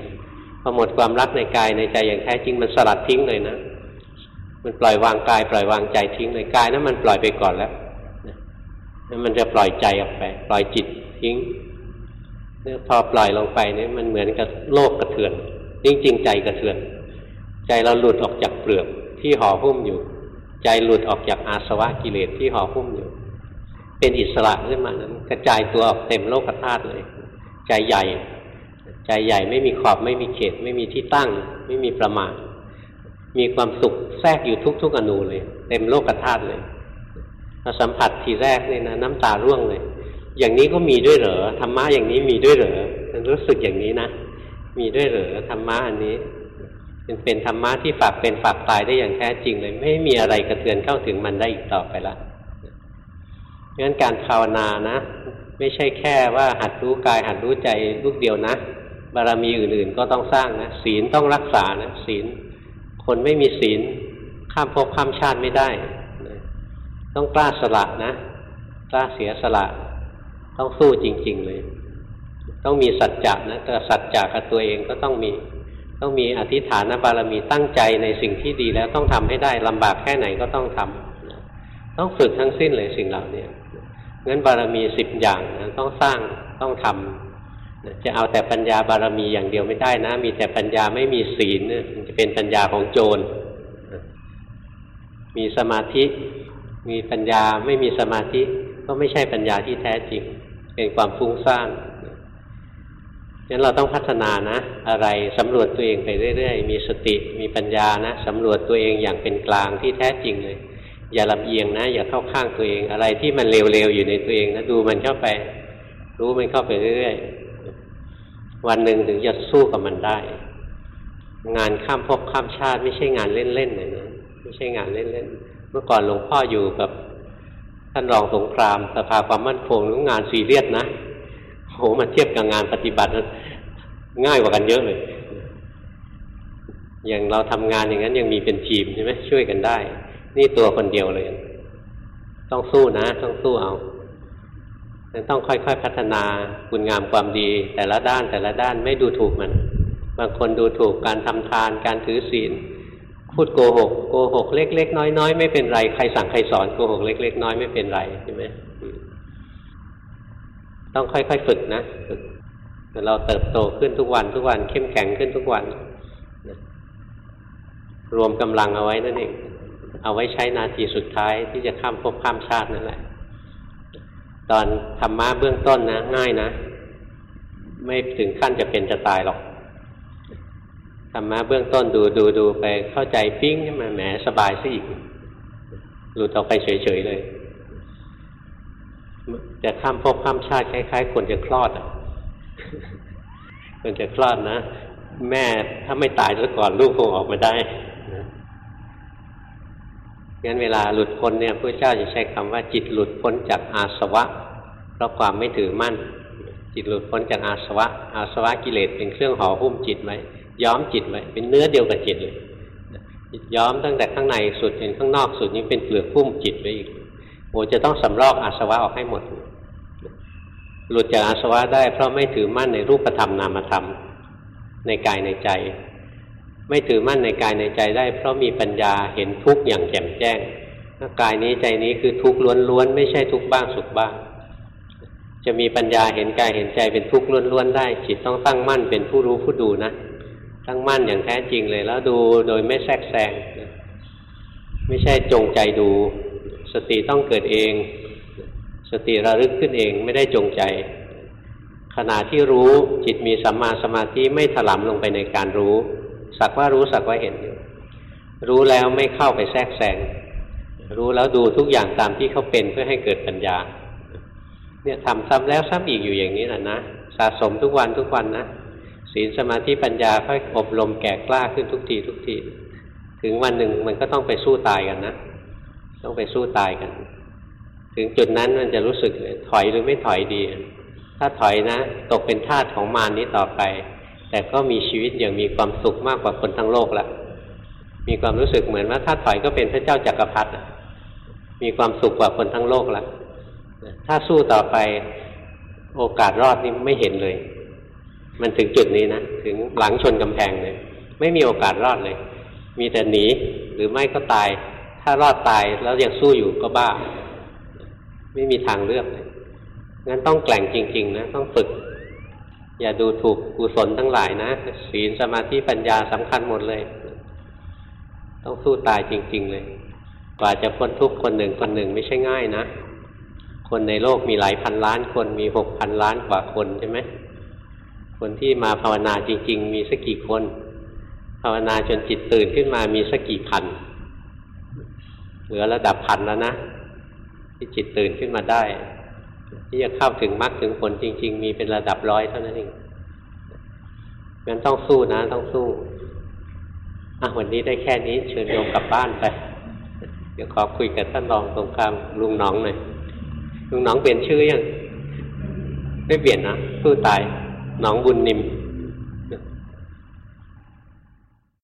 พอหมดความรักในกายในใจอย่างแท้จริงมันสลัดทิ้งเลยนะมันปล่อยวางกาย ปล่อยวางใจทิ้งเลยกายนั้นมันปล่อยไปก่อนแล้วมันจะปล่อยใจออกไป ปล่อยจิตทิ้งเนี่ยพอปล่อยลงไปเนี่ยมันเหมือนกับโลกกระเทือนจริงๆใจกระเทือน ใจเราหลุดออกจากเปลือกที่ห่อหุ้มอยู่ ใจหลุดออกจากอาสวะกิเลสที่ห่อหุ้มอยู่ เป็นอิสระขึ้นมานั้น กระจายตัวออกเต็มโลกธาตุเลย ใจใหญ่ ใจใหญ่ไม่มีขอบไม่มีเขต ไม่มีที่ตั้ง ไม่มีประมาณมีความสุขแทรกอยู่ทุกๆอนูเลย เต็มโลกธาตุเลยเราสัมผัสทีแรกนี่นะน้ำตาร่วงเลย อย่างนี้ก็มีด้วยเหรอธรรมะอย่างนี้มีด้วยเหรอรู้สึกอย่างนี้นะมีด้วยเหรอธรรมะอันนี้ เป็นเป็นธรรมะที่ฝากเป็นฝากตายได้อย่างแท้จริงเลย ไม่มีอะไรกระเทือนเข้าถึงมันได้อีกต่อไปละงั้นการภาวนานะ ไม่ใช่แค่ว่าหัดรู้กายหัดรู้ใจลูกเดียวนะบารมีอื่นๆก็ต้องสร้างนะศีลต้องรักษานะศีล คนไม่มีศีล ข้ามภพข้ามชาติไม่ได้ต้องกล้าสละนะกล้าเสียสละ ต้องสู้จริง ๆ เลย ต้องมีสัจจะนะแต่สัจจะกับตัวเองก็ต้องมี ต้องมีอธิษฐานบารมีตั้งใจในสิ่งที่ดีแล้วต้องทำให้ได้ลำบากแค่ไหนก็ต้องทำต้องฝึกทั้งสิ้นเลยสิ่งเหล่านี้งั้นบารมีสิบอย่างนะต้องสร้างต้องทำจะเอาแต่ปัญญาบารมีอย่างเดียวไม่ได้นะ มีแต่ปัญญาไม่มีศีลมันจะเป็นปัญญาของโจร มีสมาธิ มีปัญญาไม่มีสมาธิ ก็ไม่ใช่ปัญญาที่แท้จริง เป็นความฟุ้งซ่าน งั้นเราต้องพัฒนานะ อะไรสำรวจตัวเองไปเรื่อยๆ มีสติมีปัญญานะสำรวจตัวเองอย่างเป็นกลางที่แท้จริงเลย อย่าลำเอียงนะ อย่าเข้าข้างตัวเอง อะไรที่มันเลวๆอยู่ในตัวเองนะดูมันเข้าไป รู้มันเข้าไปเรื่อยๆ วันหนึ่งถึงจะสู้กับมันได้ งานข้ามภพข้ามชาติ ไม่ใช่งานเล่นๆเลยนะไม่ใช่งานเล่นๆเมื่อก่อนหลวงพ่ออยู่กับท่านรองสงครามสภาความมั่นคงหรืองานซีเรียสนะ โหมาเทียบกับงานปฏิบัติง่ายกว่ากันเยอะเลย อย่างเราทำงานอย่างนั้นยังมีเป็นทีมใช่ไหมช่วยกันได้ นี่ตัวคนเดียวเลย ต้องสู้นะ ต้องสู้เอาต้องค่อยๆพัฒนาคุณงามความดี แต่ละด้านแต่ละด้านไม่ดูถูกมัน บางคนดูถูกการทำทาน การถือศีลพูดโกหกโกหกเล็ก ๆ น้อยๆไม่เป็นไรใครสั่งใครสอนโกหกเล็ก ๆ น้อยไม่เป็นไรใช่ไหม ต้องค่อยๆฝึกนะฝึกเราเติบโตขึ้นทุกวันทุกวัน เข้มแข็งขึ้นทุกวันนะรวมกำลังเอาไว้นั่นเอง เอาไว้ใช้นาทีสุดท้ายที่จะข้ามภพข้ามชาตินั่นแหละ ตอนธรรมะเบื้องต้นนะ ง่ายนะ ไม่ถึงขั้นจะเป็นจะตายหรอกธรรมะเบื้องต้นดูดูดูไปเข้าใจปิ้งมาแหมสบายซะอีกหลุดออกไปเฉยๆเลย จะข้ามภพข้ามชาติคล้าย ๆ คนจะคลอดอะคนจะคลอดนะ แม่ถ้าไม่ตายซะก่อนลูกคงออกมาได้งั้นเวลาหลุดพ้นเนี่ยพระเจ้าจะใช้คำว่าจิตหลุดพ้นจากอาสวะ เพราะความไม่ถือมั่น จิตหลุดพ้นจากอาสวะ อาสวะกิเลสเป็นเครื่องห่อหุ้มจิตไว้ย้อมจิตไว้เป็นเนื้อเดียวกับจิตเลยย้อมตั้งแต่ข้างในสุดจนข้างนอกสุดนี้เป็นเปลือกหุ้มจิตไว้อีก โอ้จะต้องสำรอกอาสวะออกให้หมด หลุดจากอาสวะได้ เพราะไม่ถือมั่นในรูปธรรมนามธรรม ในกายในใจ ไม่ถือมั่นในกายในใจได้ เพราะมีปัญญาเห็นทุกข์อย่างแจ่มแจ้งกายนี้ใจนี้คือทุกข์ล้วนๆไม่ใช่ทุกข์บ้างสุขบ้าง จะมีปัญญาเห็นกายเห็นใจเป็นทุกข์ล้วนๆได้ จิตต้องตั้งมั่นเป็นผู้รู้ผู้ดูนะตั้งมั่นอย่างแท้จริงเลยแล้วดูโดยไม่แทรกแซงไม่ใช่จงใจดู สติต้องเกิดเอง สติระลึกขึ้นเองไม่ได้จงใจ ขณะที่รู้จิตมีสัมมาสมาธิไม่ถลำลงไปในการรู้ สักว่ารู้สักว่าเห็นอยู่รู้แล้วไม่เข้าไปแทรกแซงรู้แล้วดูทุกอย่างตามที่เขาเป็นเพื่อให้เกิดปัญญา เนี่ยทำซ้ำแล้วซ้ำอีกอยู่อย่างนี้แหละนะสะสมทุกวันทุกวันนะศีลสมาธิปัญญาค่อยอบรมแก่กล้าขึ้นทุกทีทุกที ถึงวันหนึ่งมันก็ต้องไปสู้ตายกันนะ ต้องไปสู้ตายกัน ถึงจุดนั้นมันจะรู้สึกถอยหรือไม่ถอยดี ถ้าถอยนะ ตกเป็นทาสของมารนี้ต่อไป แต่ก็มีชีวิตอย่างมีความสุขมากกว่าคนทั้งโลกละมีความรู้สึกเหมือนว่าถ้าถอยก็เป็นพระเจ้าจักรพรรดิมีความสุขกว่าคนทั้งโลกละถ้าสู้ต่อไปโอกาสรอดนี่ไม่เห็นเลย มันถึงจุดนี้นะ ถึงหลังชนกำแพงเลย ไม่มีโอกาสรอดเลย มีแต่หนีหรือไม่ก็ตาย ถ้ารอดตายแล้วยังสู้อยู่ก็บ้า ไม่มีทางเลือกเลยงั้นต้องแกล่งจริง ๆ นะ ต้องฝึก อย่าดูถูกกุศลทั้งหลายนะศีลสมาธิปัญญาสำคัญหมดเลย ต้องสู้ตายจริง ๆ เลย กว่าจะพ้นทุกคนหนึ่งคนหนึ่งไม่ใช่ง่ายนะ คนในโลกมีหลายพันล้านคนมีหกพันล้านกว่าคนใช่ไหมคนที่มาภาวนาจริง ๆ มีสักกี่คน ภาวนาจนจิตตื่นขึ้นมามีสักกี่พัน ลือระดับพันแล้วนะ ที่จิตตื่นขึ้นมาได้ ที่จะเข้าถึงมรรคถึงผลจริง ๆ มีเป็นระดับร้อยเท่านั้นเองงั้นต้องสู้นะ ต้องสู้อะวันนี้ได้แค่นี้ เชิญโยมกลับบ้านไป เดี๋ยวขอคุยกับท่านรองตรงกลางลุงน้องหน่อยลุงน้องเปลี่ยนชื่อยังไม่เปลี่ยนนะสู้ตายน้องบุญนิม